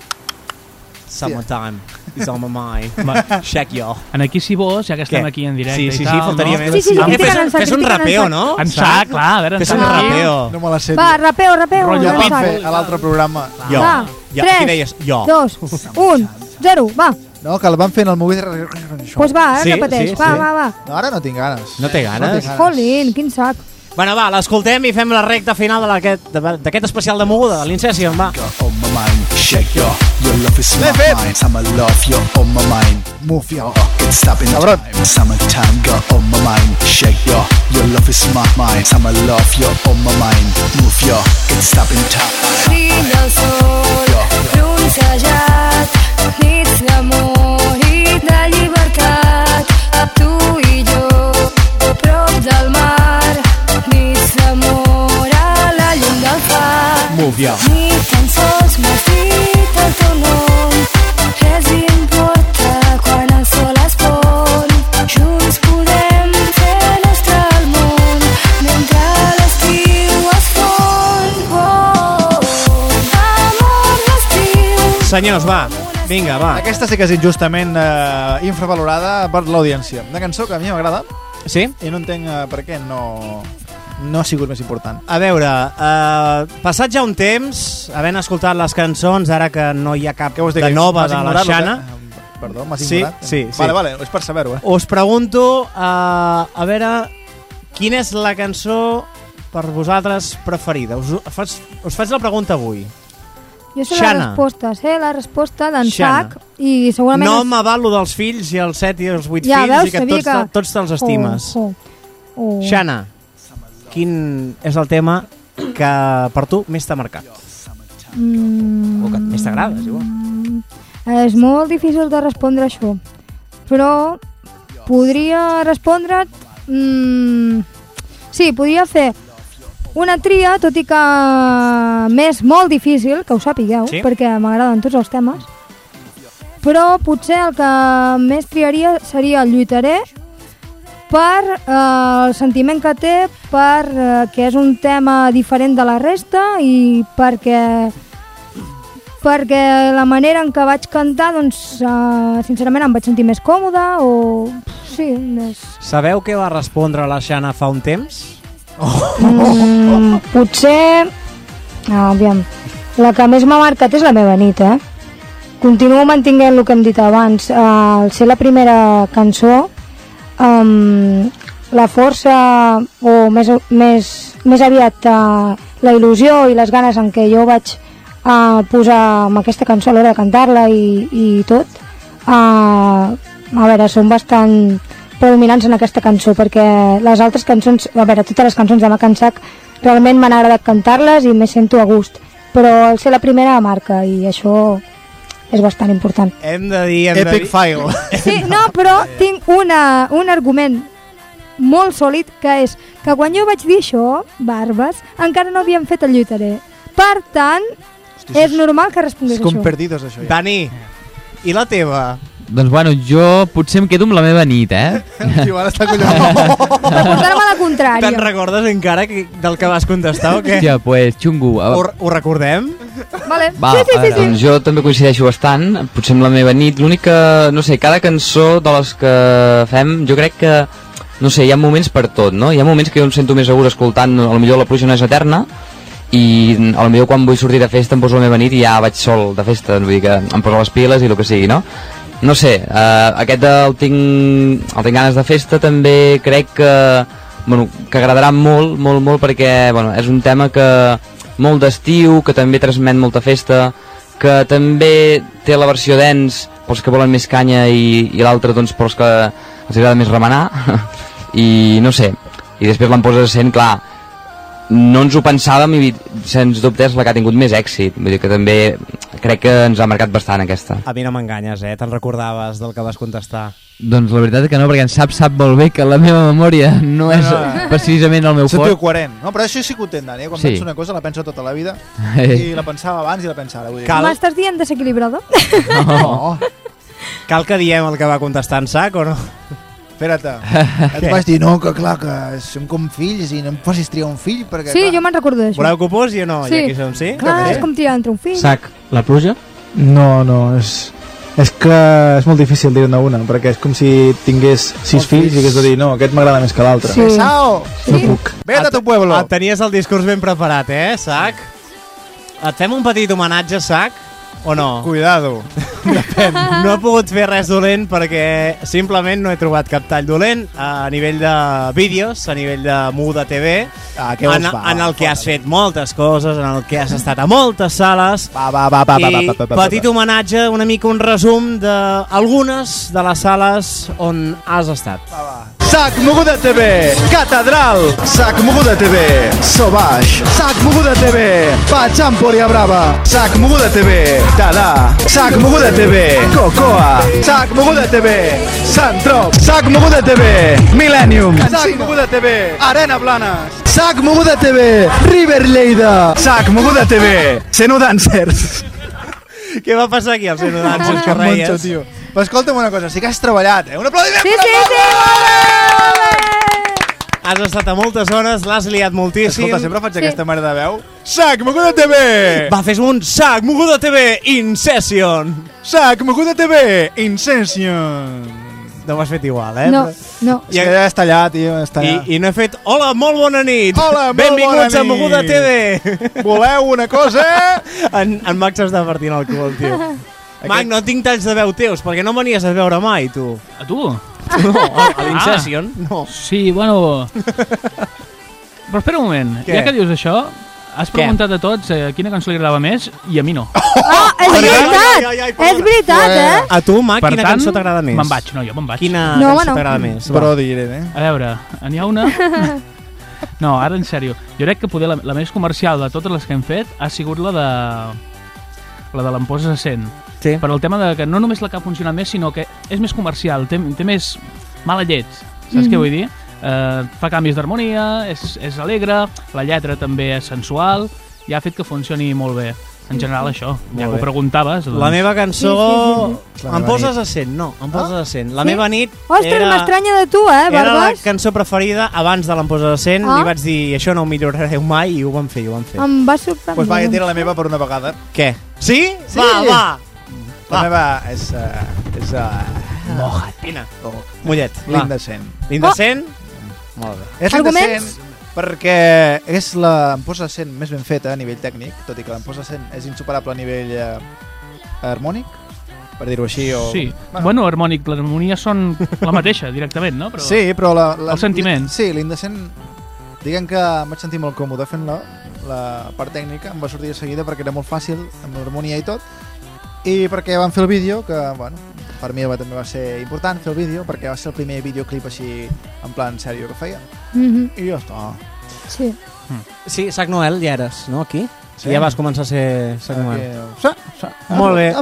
S3: Summertime is on my mind. Ma- Check jo.
S7: En aquí si vos, ja que estem
S3: Què?
S7: aquí en directe
S3: Sí,
S7: i
S3: sí, sí,
S7: tal,
S3: faltaria
S7: no?
S3: més.
S5: Sí, sí, sí,
S3: Ah, fes,
S5: sac,
S3: fes un rapeo, no?
S7: En sac, clar, a veure, en
S3: Fes un
S7: sac.
S3: rapeo.
S4: No me la sé.
S5: Va, rapeo, rapeo.
S7: Rotllo
S4: Jo
S5: sac.
S4: fer a l'altre programa.
S3: Jo.
S5: Va,
S3: Ja,
S5: tres,
S3: aquí deies jo.
S5: dos, un, zero, va.
S4: No, que el van fer en el movit... Això.
S5: Pues va, eh,
S3: Sí,
S5: repeteix.
S3: sí,
S5: va,
S3: sí.
S5: va, va.
S4: No, ara no tinc ganes.
S3: No té ganes?
S4: tinc
S5: Jolín, quin sac.
S3: Bueno, va, l'escoltem i fem la recta final de l'aquest- de- d'aquest especial de moguda, de l'Incession, va.
S2: my mind. Move your, get stop in
S4: Cabrón.
S2: time. Summertime, girl, on my mind. Shake your, your love is my mind. Summer love, you're on my mind. Move your, get stop in time.
S9: Brilla el sol, bronzejat, nits d'amor i de llibertat. Tu i jo, prop del mar, far.
S3: Move, jo.
S9: Ni tan sols m'has dit el teu nom, res importa quan el sol es pon. Junts podem fer nostre el món, mentre l'estiu es fon. Oh, amor d'estiu.
S3: Senyors, va, vinga, va.
S4: Aquesta sí que és injustament eh, infravalorada per l'audiència. Una cançó que a mi m'agrada
S3: Sí?
S4: i no entenc eh, per què no, no ha sigut més important.
S3: A veure, uh, passat ja un temps, havent escoltat les cançons, ara que no hi ha cap
S4: dir?
S3: de
S4: que
S3: nova de la Xana,
S4: què? Perdó, m'has
S3: Sí,
S4: ignorat?
S3: sí, sí.
S4: Vale, vale, és per saber-ho, eh?
S3: us pregunto, uh, a veure, quina és la cançó per vosaltres preferida? Us, us, faig, us faig la pregunta avui.
S5: Jo sé
S3: Xana.
S5: la resposta, sé la resposta d'en. Sac i segurament...
S3: No
S5: és-
S3: m'avalo dels fills i els 7 i els 8
S5: Ja,
S3: fills
S5: veus?
S3: i que tots,
S5: que-
S3: tots te'ls estimes.
S5: Oh, oh, oh.
S3: Xana, quin és el tema que per tu més t'ha marcat?
S5: Mm,
S3: O que més t'agrada, és igual.
S5: és molt difícil de respondre això, però podria respondre't... Mm, sí, podria fer una tria, tot i que m'és molt difícil, que ho sapigueu,
S3: Sí.
S5: perquè m'agraden tots els temes, però potser el que més triaria seria el lluitaré per eh, el sentiment que té, per eh, que és un tema diferent de la resta i perquè perquè la manera en què vaig cantar, doncs, uh, sincerament em vaig sentir més còmoda o... Sí, més...
S3: Sabeu què va respondre la Xana fa un temps?
S8: Mm, potser... Ah, aviam. La que més m'ha marcat és la meva nit, eh? Continuo mantinguent el que hem dit abans. Uh, al ser la primera cançó, um, la força, o més, més, més aviat uh, la il·lusió i les ganes en què jo vaig uh, posar amb aquesta cançó a l'hora de cantar-la i, i tot, uh, a veure, són bastant predominants en aquesta cançó perquè les altres cançons, a veure, totes les cançons de Macan Sac realment m'han agradat cantar-les i me sento a gust però al ser la primera marca i això és bastant important.
S3: Hem de dir... Hem
S4: Epic
S3: de dir...
S4: file.
S5: Sí, no, però tinc una, un argument molt sòlid que és que quan jo vaig dir això, Barbes, encara no havíem fet el lluitaré. Per tant, és normal que respongués
S4: És com
S5: això.
S4: perdidos, això. Ja.
S3: Dani, i la teva?
S6: Doncs bueno, jo potser em quedo amb la meva nit, eh?
S4: Tio, ara està collonat.
S5: Per portar-me la contrària.
S3: Te'n recordes encara que, del que vas contestar o què?
S6: Hòstia, pues xungo.
S3: Ho, ho recordem?
S5: Vale.
S6: Va,
S5: sí, sí, sí, sí.
S6: doncs jo també coincideixo bastant, potser amb la meva nit. L'únic que, no sé, cada cançó de les que fem, jo crec que, no sé, hi ha moments per tot, no? Hi ha moments que jo em sento més segur escoltant, a lo millor la pluja no és eterna, i a lo millor quan vull sortir de festa em poso la meva nit i ja vaig sol de festa, vull dir que em poso les piles i el que sigui, no? No sé, eh, aquest el tinc, el tinc ganes de festa, també crec que, bueno, que agradarà molt, molt, molt, perquè bueno, és un tema que molt d'estiu, que també transmet molta festa, que també té la versió dance pels que volen més canya i, i l'altra doncs pels que els agrada més remenar. I no sé, i després l'em poses sent, clar no ens ho pensàvem i sens dubte és la que ha tingut més èxit. Vull dir que també crec que ens ha marcat bastant aquesta.
S3: A mi no m'enganyes, eh? Te'n recordaves del que vas contestar.
S6: Doncs la veritat és que no, perquè en sap, sap molt bé que la meva memòria no és
S4: No, no.
S6: precisament el meu fort.
S4: coherent. No, però això sí que ho entenc, Dani. eh? Quan
S6: Sí.
S4: penso una cosa la penso tota la vida
S6: Eh.
S4: i la pensava abans i la penso ara. Vull dir.
S3: Cal-
S5: M'estàs dient desequilibrador?
S4: No,
S3: Cal que diem el que va contestar en sac o no?
S4: Espera't. Et vaig dir, no, que clar, que som com fills i no em facis triar un fill perquè...
S5: Sí,
S4: clar,
S5: jo me'n recordo d'això.
S3: Voleu que ho posi o no?
S5: Sí.
S3: Ja aquí som, sí?
S5: Clar,
S4: Sí.
S5: és com triar entre un fill.
S10: Sac, la pluja?
S11: No, no, és, és que és molt difícil dir-ne una, perquè és com si tingués sis fills i hagués de dir, no, aquest m'agrada més que l'altre.
S5: Sí.
S4: Sao!
S11: No
S5: Sí.
S11: puc.
S4: Vete a tu pueblo!
S3: Et tenies el discurs ben preparat, eh, Sac? Et fem un petit homenatge, Sac? O no?
S4: Cuidado.
S3: Depèn. No he pogut fer res dolent perquè simplement no he trobat cap tall dolent a nivell de vídeos, a nivell de Muda TV,
S4: Ah, què
S3: en,
S4: vols fa?
S3: en el que has fet moltes coses, en el que has estat a moltes sales,
S4: Va, va, va, va, va,
S3: i
S4: va, va, va, va,
S3: petit homenatge, una mica un resum d'algunes de les sales on has estat.
S4: Sac Moguda TV, Catedral, Sac Moguda TV, Sauvage, Sac Moguda TV, Pacham Polia Brava, Sac Moguda TV, Tada, Sac Moguda TV, Cocoa, Sac Moguda TV, Santrop, Sac Moguda TV, Millennium, Sac Moguda TV, Arena Blanes, Sac Moguda TV, River Lleida, Sac Moguda TV, Seno Dancers.
S3: Què va passar aquí al Seno Danses que
S4: Que
S3: reies?
S4: Però escolta'm una cosa, sí que has treballat, eh? Un aplaudiment
S5: Sí, sí, sí, molt bé, molt bé.
S3: Has estat a moltes zones, l'has liat moltíssim.
S4: Escolta, sempre faig
S5: Sí.
S4: aquesta mare de veu. Sac Moguda TV!
S3: Va, fes un sac, Moguda TV, in session.
S4: Sac Moguda TV, Incession.
S3: No ho has fet igual, eh?
S5: No, no.
S4: I ja està allà, tio, està allà.
S3: I, I no he fet, hola, molt bona nit.
S4: Hola, molt
S3: Benvinguts
S4: bona
S3: a Moguda
S4: nit.
S3: TV.
S4: Voleu una cosa?
S3: en, en Max està partint el cul, tio. Mac, no tinc talls de veu teus, perquè no venies a veure mai, tu.
S7: A tu?
S3: No, a, a l'Incession, no.
S7: Sí, bueno... Però espera un moment,
S3: Què?
S7: ja que dius això, has
S3: Què?
S7: preguntat a tots eh, quina cançó li agradava més i a mi no.
S5: Ah, és
S3: Ai, ai,
S5: veritat,
S3: ai, ai, ai,
S5: és veritat, eh?
S3: A tu, Mac,
S7: Per
S3: quina
S7: tant,
S3: cançó t'agrada més?
S7: Me'n vaig, no, jo me'n vaig.
S3: Quina
S5: No,
S3: cançó
S5: no.
S3: t'agrada més? Va.
S4: Però diré, eh?
S7: A veure, n'hi ha una... No, ara en sèrio. Jo crec que poder la, la més comercial de totes les que hem fet ha sigut la de la de l'Amposa 100.
S3: Sí.
S7: Per el tema de que no només la que ha funcionat més, sinó que és més comercial, té, té més mala llet. Saps què
S5: Mhm.
S7: vull dir? Eh, fa canvis d'harmonia, és, és alegre, la lletra també és sensual, i ha fet que funcioni molt bé. En general, això. Ja que ho preguntaves... Doncs...
S3: La meva cançó...
S5: Sí, sí,
S4: La
S3: Em poses a 100, no, em poses a 100. La
S5: Sí?
S3: meva nit
S5: Ostres,
S3: era...
S5: m'estranya de tu, eh,
S3: Era la
S5: Barbas?
S3: cançó preferida abans de l'Emposa de 100.
S5: Ah.
S3: Li vaig dir, això no ho millorareu mai, i ho van fer, ho van fer.
S5: Em va sorprendre.
S4: Doncs pues va, ja tira la meva per una vegada.
S3: Què? Sí?
S4: Sí.
S3: Va, va!
S4: La
S3: Va.
S4: meva és... Uh, és uh,
S3: Moja't. Vine.
S4: oh,
S3: Mullet.
S4: L'indecent.
S3: L'indecent? Molt bé.
S4: És
S5: Arguments?
S4: Perquè és la Amposa 100 més ben feta a nivell tècnic, tot i que l'Amposa 100 és insuperable a nivell eh, harmònic, per dir-ho així. O...
S7: Sí, bueno, harmònic, l'harmonia són la mateixa, directament, no? Però...
S4: Sí, però la, la,
S7: El sentiment.
S4: Sí, l'indecent, diguem que em vaig sentir molt còmode fent-la, la part tècnica, em va sortir de seguida perquè era molt fàcil, amb l'harmonia i tot, i perquè vam fer el vídeo, que, bueno, per mi va, també va ser important fer el vídeo, perquè va ser el primer videoclip així, en plan sèrio que feia,
S5: Mhm,
S4: i ja està.
S5: Sí.
S3: Sí, Sac Noel ja eres, no, aquí?
S4: Sí.
S3: Ja vas començar a ser Sac Noel.
S4: Sí, sí.
S3: Molt bé.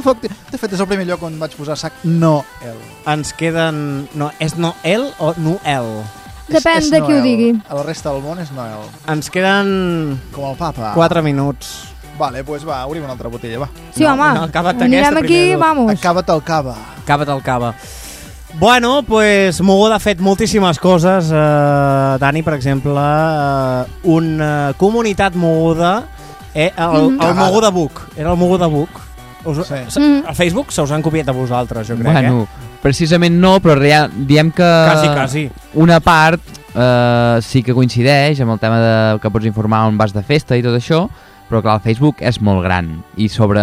S4: De fet, és el primer lloc on vaig posar sac no el.
S3: Ens queden... No, és Noel o Noel?
S5: Depèn
S4: És- és
S5: de qui ho
S4: Noel.
S5: digui.
S4: A la resta del món és Noel.
S3: Ens queden
S4: Com el papa.
S3: 4 minuts.
S4: Vale, pues va, obrim una altra botella, va.
S5: Sí,
S3: No,
S5: home.
S3: no, acaba't
S5: Anirem
S3: aquesta
S5: aquí, vamos.
S4: Acaba't el cava.
S3: Acaba't el cava. Bueno, pues Mogoda ha fet moltíssimes coses. Eh, Dani, per exemple, eh, una comunitat Mogoda, eh, el,
S5: Mhm.
S3: el Mogoda Book. Era el Mogoda Book. Us,
S4: Sí.
S3: sí.
S5: Mhm.
S3: A Facebook se us han copiat a vosaltres, jo crec,
S6: Bueno,
S3: eh?
S6: precisament no, però real, diem que
S3: Quasi, quasi.
S6: una part eh, sí que coincideix amb el tema de que pots informar on vas de festa i tot això, però clar, el Facebook és molt gran i sobre,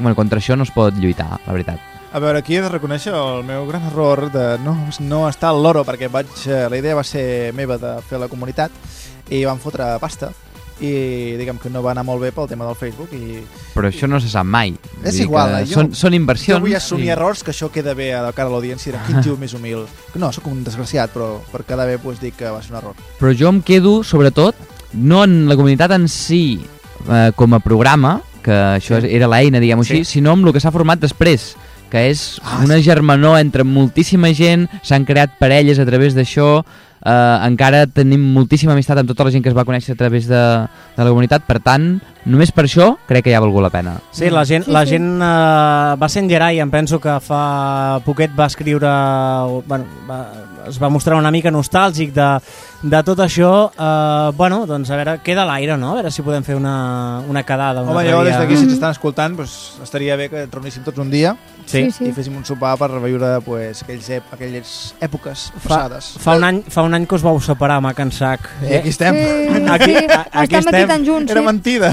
S6: bueno, contra això no es pot lluitar, la veritat.
S4: A veure, aquí he de reconèixer el meu gran error de no, no estar al loro, perquè vaig, eh, la idea va ser meva de fer la comunitat i vam fotre pasta i diguem que no va anar molt bé pel tema del Facebook i
S6: Però això no se sap mai. Vull
S4: és
S6: dir
S4: igual, eh, jo,
S6: són, són inversions.
S4: jo vull assumir
S6: i-
S4: errors que això queda bé a la cara de l'audiència era quin tio més humil no, sóc un desgraciat però per quedar bé pues, dic que va ser un error
S6: Però jo em quedo, sobretot, no en la comunitat en si eh, com a programa, que això era l'eina, diguem-ho
S3: Sí.
S6: així, sinó amb el que s'ha format després, que és
S4: Ah,
S6: una germanor entre moltíssima gent, s'han creat parelles a través d'això, eh, encara tenim moltíssima amistat amb tota la gent que es va conèixer a través de, de la comunitat, per tant, només per això crec que ja ha valgut la pena.
S3: Sí, la gent,
S5: Sí,
S3: la
S5: sí.
S3: gent eh, va ser en Gerai, em penso que fa poquet va escriure... Bueno, va, es va mostrar una mica nostàlgic de, de tot això. Eh, bueno, doncs a veure, queda l'aire, no? A veure si podem fer una, una quedada. un
S4: Home, jo des d'aquí, si ens estan escoltant, pues, estaria bé que et reuníssim tots un dia
S3: Sí.
S5: Sí, sí.
S4: i féssim un sopar per reviure pues, aquells ep aquelles èpoques
S3: Fa,
S4: passades.
S3: fa, un any, fa un any que us vau separar, Mac en sac.
S4: I aquí estem.
S5: Sí,
S3: Aquí-
S5: sí.
S3: a- aquí
S5: estem aquí tan junts,
S4: Era
S5: sí.
S4: mentida.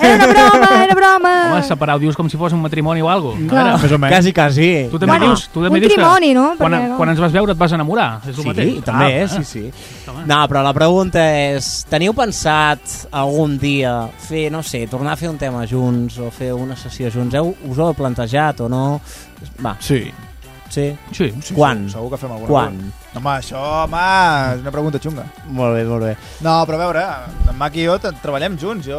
S5: Era una broma, era broma.
S7: Home, separar ho dius com si fos un matrimoni o alguna cosa.
S5: Clar.
S4: Més o menys.
S3: Quasi, quasi.
S7: Tu també
S5: Bueno,
S7: dius, tu també
S5: un
S7: dius que
S5: trimoni, no?
S7: quan,
S5: Perquè-
S7: quan ens vas veure et vas enamorar. És el
S3: Sí,
S7: mateix.
S3: també,
S7: Ah,
S3: sí, sí.
S7: Home.
S3: No, però la pregunta és, teniu pensat algun dia fer, no sé, tornar a fer un tema junts o fer una sessió junts? Heu, us ho heu plantejat o no? Va,
S4: Sí.
S3: sí.
S7: Sí.
S4: sí
S3: Quan?
S4: Sí, segur que fem alguna
S3: Quan?
S4: cosa. Home, això, home, és una pregunta xunga.
S3: Molt bé, molt bé.
S4: No, però a veure, en Mac i jo treballem junts. Jo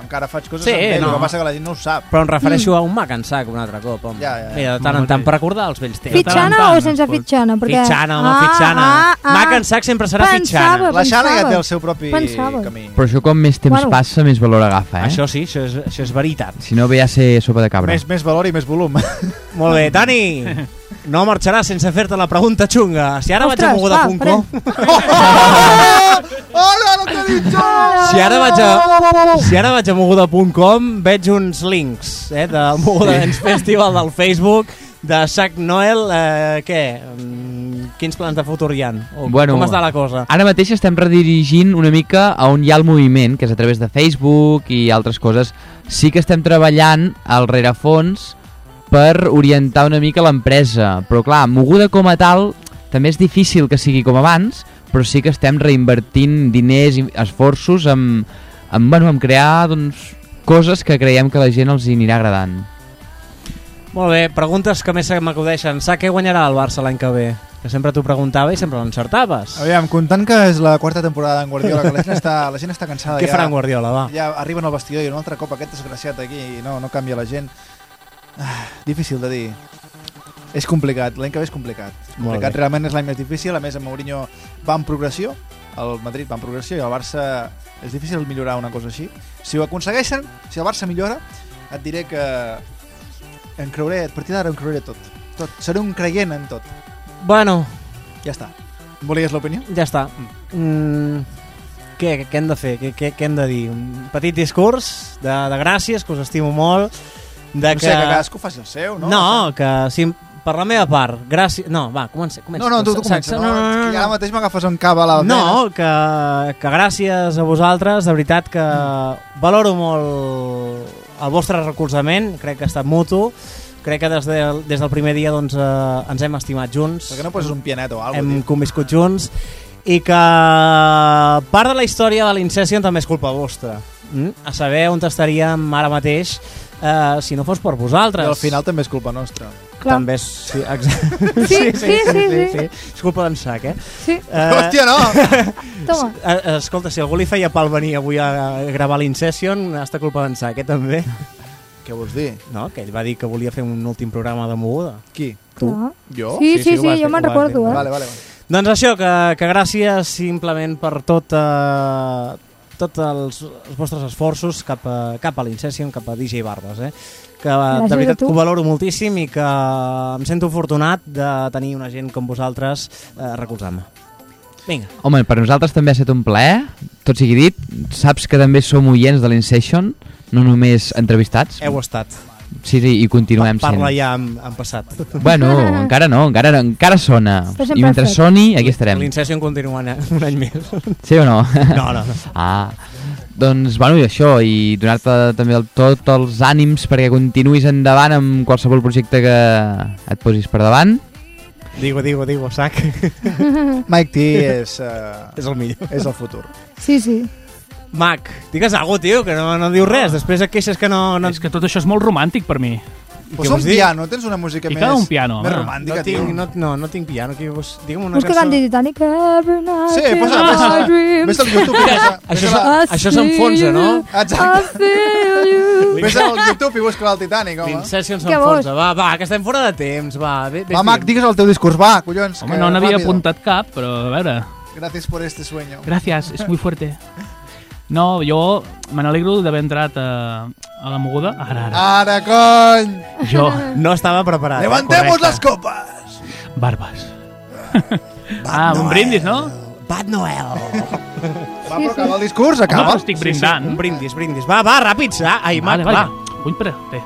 S4: encara faig coses
S3: Sí,
S4: amb ell,
S3: no.
S4: el que passa que la gent no ho sap.
S3: Però em refereixo a un Mac en sac un altre cop, home.
S4: Ja, ja, ja.
S3: Mira, de tant en tant, per recordar els vells temps.
S5: Fitxana o sense fitxana? Perquè...
S3: Fitxana, home, fitxana. Mac en sac sempre serà fitxana.
S5: Pensava,
S4: La Xana ja
S5: pensava.
S4: té el seu propi
S5: Pensava.
S4: camí.
S6: Però això com més temps
S5: Bueno.
S6: passa, més valor agafa, eh?
S3: Això sí, això és, això és veritat.
S6: Si no ve a ser sopa de cabra.
S4: Més, més valor i més volum.
S3: Molt bé, Toni, no marxaràs sense fer-te la pregunta xunga. Si ara
S5: Ostres,
S3: vaig a moguda.com...
S4: Hola, no t'he dit jo!
S3: Si ara vaig a, si ara vaig a moguda.com veig uns links eh, del Moguda Dance Festival del Facebook de Sac Noel, eh, què? Mm, Quins plans de futur hi ha? O
S6: Bueno,
S3: com està la cosa?
S6: Ara mateix estem redirigint una mica a on hi ha el moviment, que és a través de Facebook i altres coses. Sí que estem treballant al rerefons per orientar una mica l'empresa, però clar, moguda com a tal també és difícil que sigui com abans, però sí que estem reinvertint diners i esforços en, en, bueno, en crear doncs, coses que creiem que la gent els hi anirà agradant.
S3: Molt bé, preguntes que més m'acudeixen. Sac què guanyarà el Barça l'any que ve? Que sempre t'ho preguntava i sempre l'encertaves.
S4: Aviam, comptant que és la quarta temporada d'en Guardiola, que la gent està, la gent està cansada
S3: Què
S4: ja.
S3: farà en Guardiola, va?
S4: Ja arriben al vestidor i un altre cop aquest desgraciat aquí i no, no canvia la gent. Ah, difícil de dir. És complicat, l'any que ve és complicat. És complicat, realment és l'any més difícil, a més en Mourinho va en progressió, el Madrid va en progressió i el Barça és difícil millorar una cosa així. Si ho aconsegueixen, si el Barça millora, et diré que en creuré, a partir d'ara en creuré tot. tot. Seré un creient en tot.
S3: Bueno,
S4: Ja està. Volies l'opinió?
S3: ja està. Mm, què, què hem de fer? Què, què, què hem de dir? Un petit discurs de, de gràcies, que us estimo molt. De
S4: No sé, que cadascú faci el seu, no?
S3: No, que si, per la meva part, gràcies... No, va, comença. comença
S4: No, no, tu, tu comença.
S3: sac,
S4: No, no, no, no, ara mateix m'agafes un cava a la
S3: No, que, que gràcies a vosaltres, de veritat que valoro molt el vostre recolzament, crec que ha estat mutu, crec que des, de, des del primer dia doncs, eh, ens hem estimat junts,
S4: Per què no poses un pianet o alguna
S3: hem
S4: cosa,
S3: conviscut junts, i que part de la història de l'Incession també és culpa vostra. Mm? A saber on estaríem ara mateix eh, si no fos per
S4: I
S3: vosaltres.
S4: al final també és culpa nostra.
S5: Clar.
S3: També és... Sí, exacte.
S5: Sí, sí, sí, sí.
S3: És culpa d'en Sac, eh?
S5: Sí,
S3: Eh,
S4: Hòstia, no!
S5: toma.
S3: Eh, Escolta, si algú li feia pal venir avui a gravar l'Incession, estat culpa d'en Sac, eh, també.
S4: Què vols dir?
S3: No, que ell va dir que volia fer un últim programa de moguda.
S4: Qui?
S5: Clar.
S4: Jo?
S5: Sí,
S3: Sí,
S5: sí,
S3: sí,
S5: sí, jo me'n recordo, eh?
S4: Vale, vale, vale.
S3: Doncs això, que, que gràcies simplement per tot, eh, tots els, els vostres esforços cap a, cap a l'Incession, cap a DJ Barbes, eh? que
S5: Gràcies
S3: de veritat ho valoro moltíssim i que em sento afortunat de tenir una gent com vosaltres eh, recolzant-me. Vinga.
S6: Home, per nosaltres també ha estat un plaer, tot sigui dit. Saps que també som oients de l'Incession, no només entrevistats.
S3: Heu estat.
S6: Sí, sí, i continuem sent.
S3: Parla ja en, en passat.
S6: Bueno, encara no, encara, encara sona. I mentre
S5: fet.
S6: soni, aquí estarem.
S3: L'Incession continua un un any més.
S6: Sí o no?
S3: No, no, no.
S6: Ah, doncs, bueno, i això, i donar-te també el, tot els ànims perquè continuïs endavant amb qualsevol projecte que et posis per davant.
S3: Digo, digo, digo, sac.
S4: Mike T és, uh,
S3: És el millor.
S4: és el futur.
S5: Sí, sí.
S3: Mac, digues alguna cosa, tio, que no, no diu res. Després et queixes que no... no...
S7: És que tot això és molt romàntic per mi.
S4: Posa un
S3: dir?
S4: piano, tens una música
S7: I
S4: més...
S7: cada un piano,
S4: Més romàntica,
S3: No tinc,
S4: tio.
S3: no, no, no tinc piano. Aquí, vols, digue'm una
S5: Busca
S3: cançó.
S5: canti Titanic every night
S4: Sí,
S5: in
S4: posa,
S5: my
S4: posa.
S5: dreams.
S4: Vés al YouTube posa...
S3: Això,
S4: vés a-
S5: I
S3: això s'enfonsa, no?
S5: I
S4: Exacte. Vés al YouTube i busca el Titanic, home.
S3: L'Incession s'enfonsa. Va, va, que estem fora de temps. Va, ve, ve
S4: Va, Mac, digues el teu discurs, va, collons.
S7: Home,
S4: que
S7: no n'havia apuntat cap, però a veure...
S4: Gracias por este sueño.
S7: Gracias, es muy fuerte. No, jo me n'alegro d'haver entrat a, a la moguda. Ara, ara.
S4: Ara, cony!
S7: Jo,
S3: No estava preparat.
S4: Levantemos
S3: correcte.
S4: las copas!
S7: barbes. ah, un brindis, no?
S3: Bad Noel.
S4: Va, però acaba el discurs, acaba.
S7: Home, estic brindant.
S3: Un brindis, brindis. Va, va, ràpid. Ah, ai, Mac,
S7: vale,
S3: va.
S7: vale. Ull, espera, bé.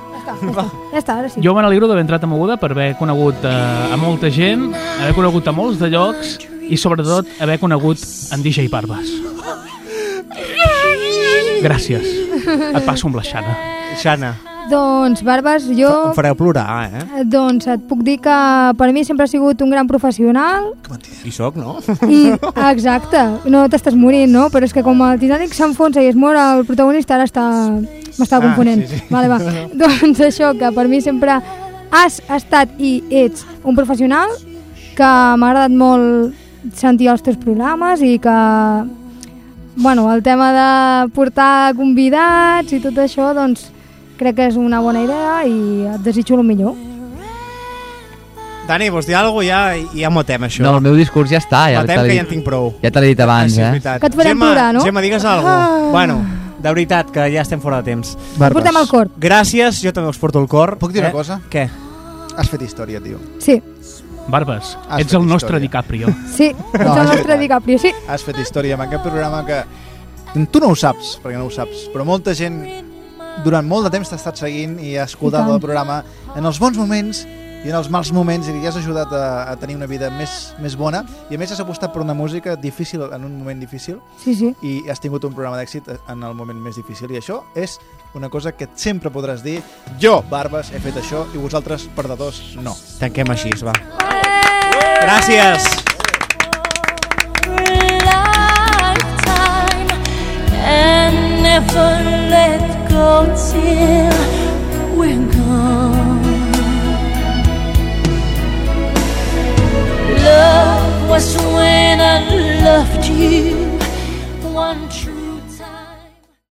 S5: Ja està, ara sí.
S7: Jo me n'alegro d'haver entrat a Moguda per haver conegut eh, a molta gent, haver conegut a molts de llocs i sobretot haver conegut en DJ Barbas. Gràcies. Et passo amb la Xana.
S3: Xana,
S5: Doncs, Barbas, jo...
S3: em fareu plorar, eh?
S5: Doncs et puc dir que per mi sempre ha sigut un gran professional
S3: Hi soc, no?
S5: i, exacte, no t'estàs morint, no? Però és que com el Titanic s'enfonsa i es mor el protagonista, ara està... m'estava
S3: Ah,
S5: confonent.
S3: sí, sí.
S5: Vale, va. doncs això, que per mi sempre has estat i ets un professional que m'ha agradat molt sentir els teus programes i que bueno, el tema de portar convidats i tot això, doncs crec que és una bona idea i et desitjo el millor.
S3: Dani, vols dir alguna cosa? Ja, ja motem, això.
S6: No, el meu discurs ja està. Ja l'he
S3: que ja en tinc prou.
S6: Ja te l'he dit
S3: Ah,
S6: abans,
S3: sí, és
S6: eh?
S5: Que et farem
S3: Gemma,
S5: plorar, no?
S3: Gemma, digues alguna cosa.
S5: Ah.
S3: Bueno, de veritat, que ja estem fora de temps.
S4: Barbas.
S5: Portem el cor.
S3: Gràcies, jo també us porto el cor.
S4: Puc dir una
S3: Eh?
S4: cosa?
S3: Què?
S4: Has fet història, tio.
S5: Sí,
S7: Barbes,
S4: Has
S7: ets el nostre
S4: història.
S7: DiCaprio.
S5: sí, ets
S4: No,
S5: el
S4: és
S5: nostre. DiCaprio, sí.
S4: Has fet història amb aquest programa que... Tu no ho saps, perquè no ho saps, però molta gent durant molt de temps t'ha estat seguint i ha escoltat
S5: I
S4: el programa en els bons moments i en els mals moments i has ajudat a, a tenir una vida més, més bona i a més has apostat per una música difícil en un moment difícil
S5: Sí, sí.
S4: i has tingut un programa d'èxit en el moment més difícil i això és una cosa que sempre podràs dir jo, Barbes, he fet això i vosaltres, perdedors, no.
S3: Tanquem així, va. Gràcies.
S9: never let go till love was when I loved you. One true.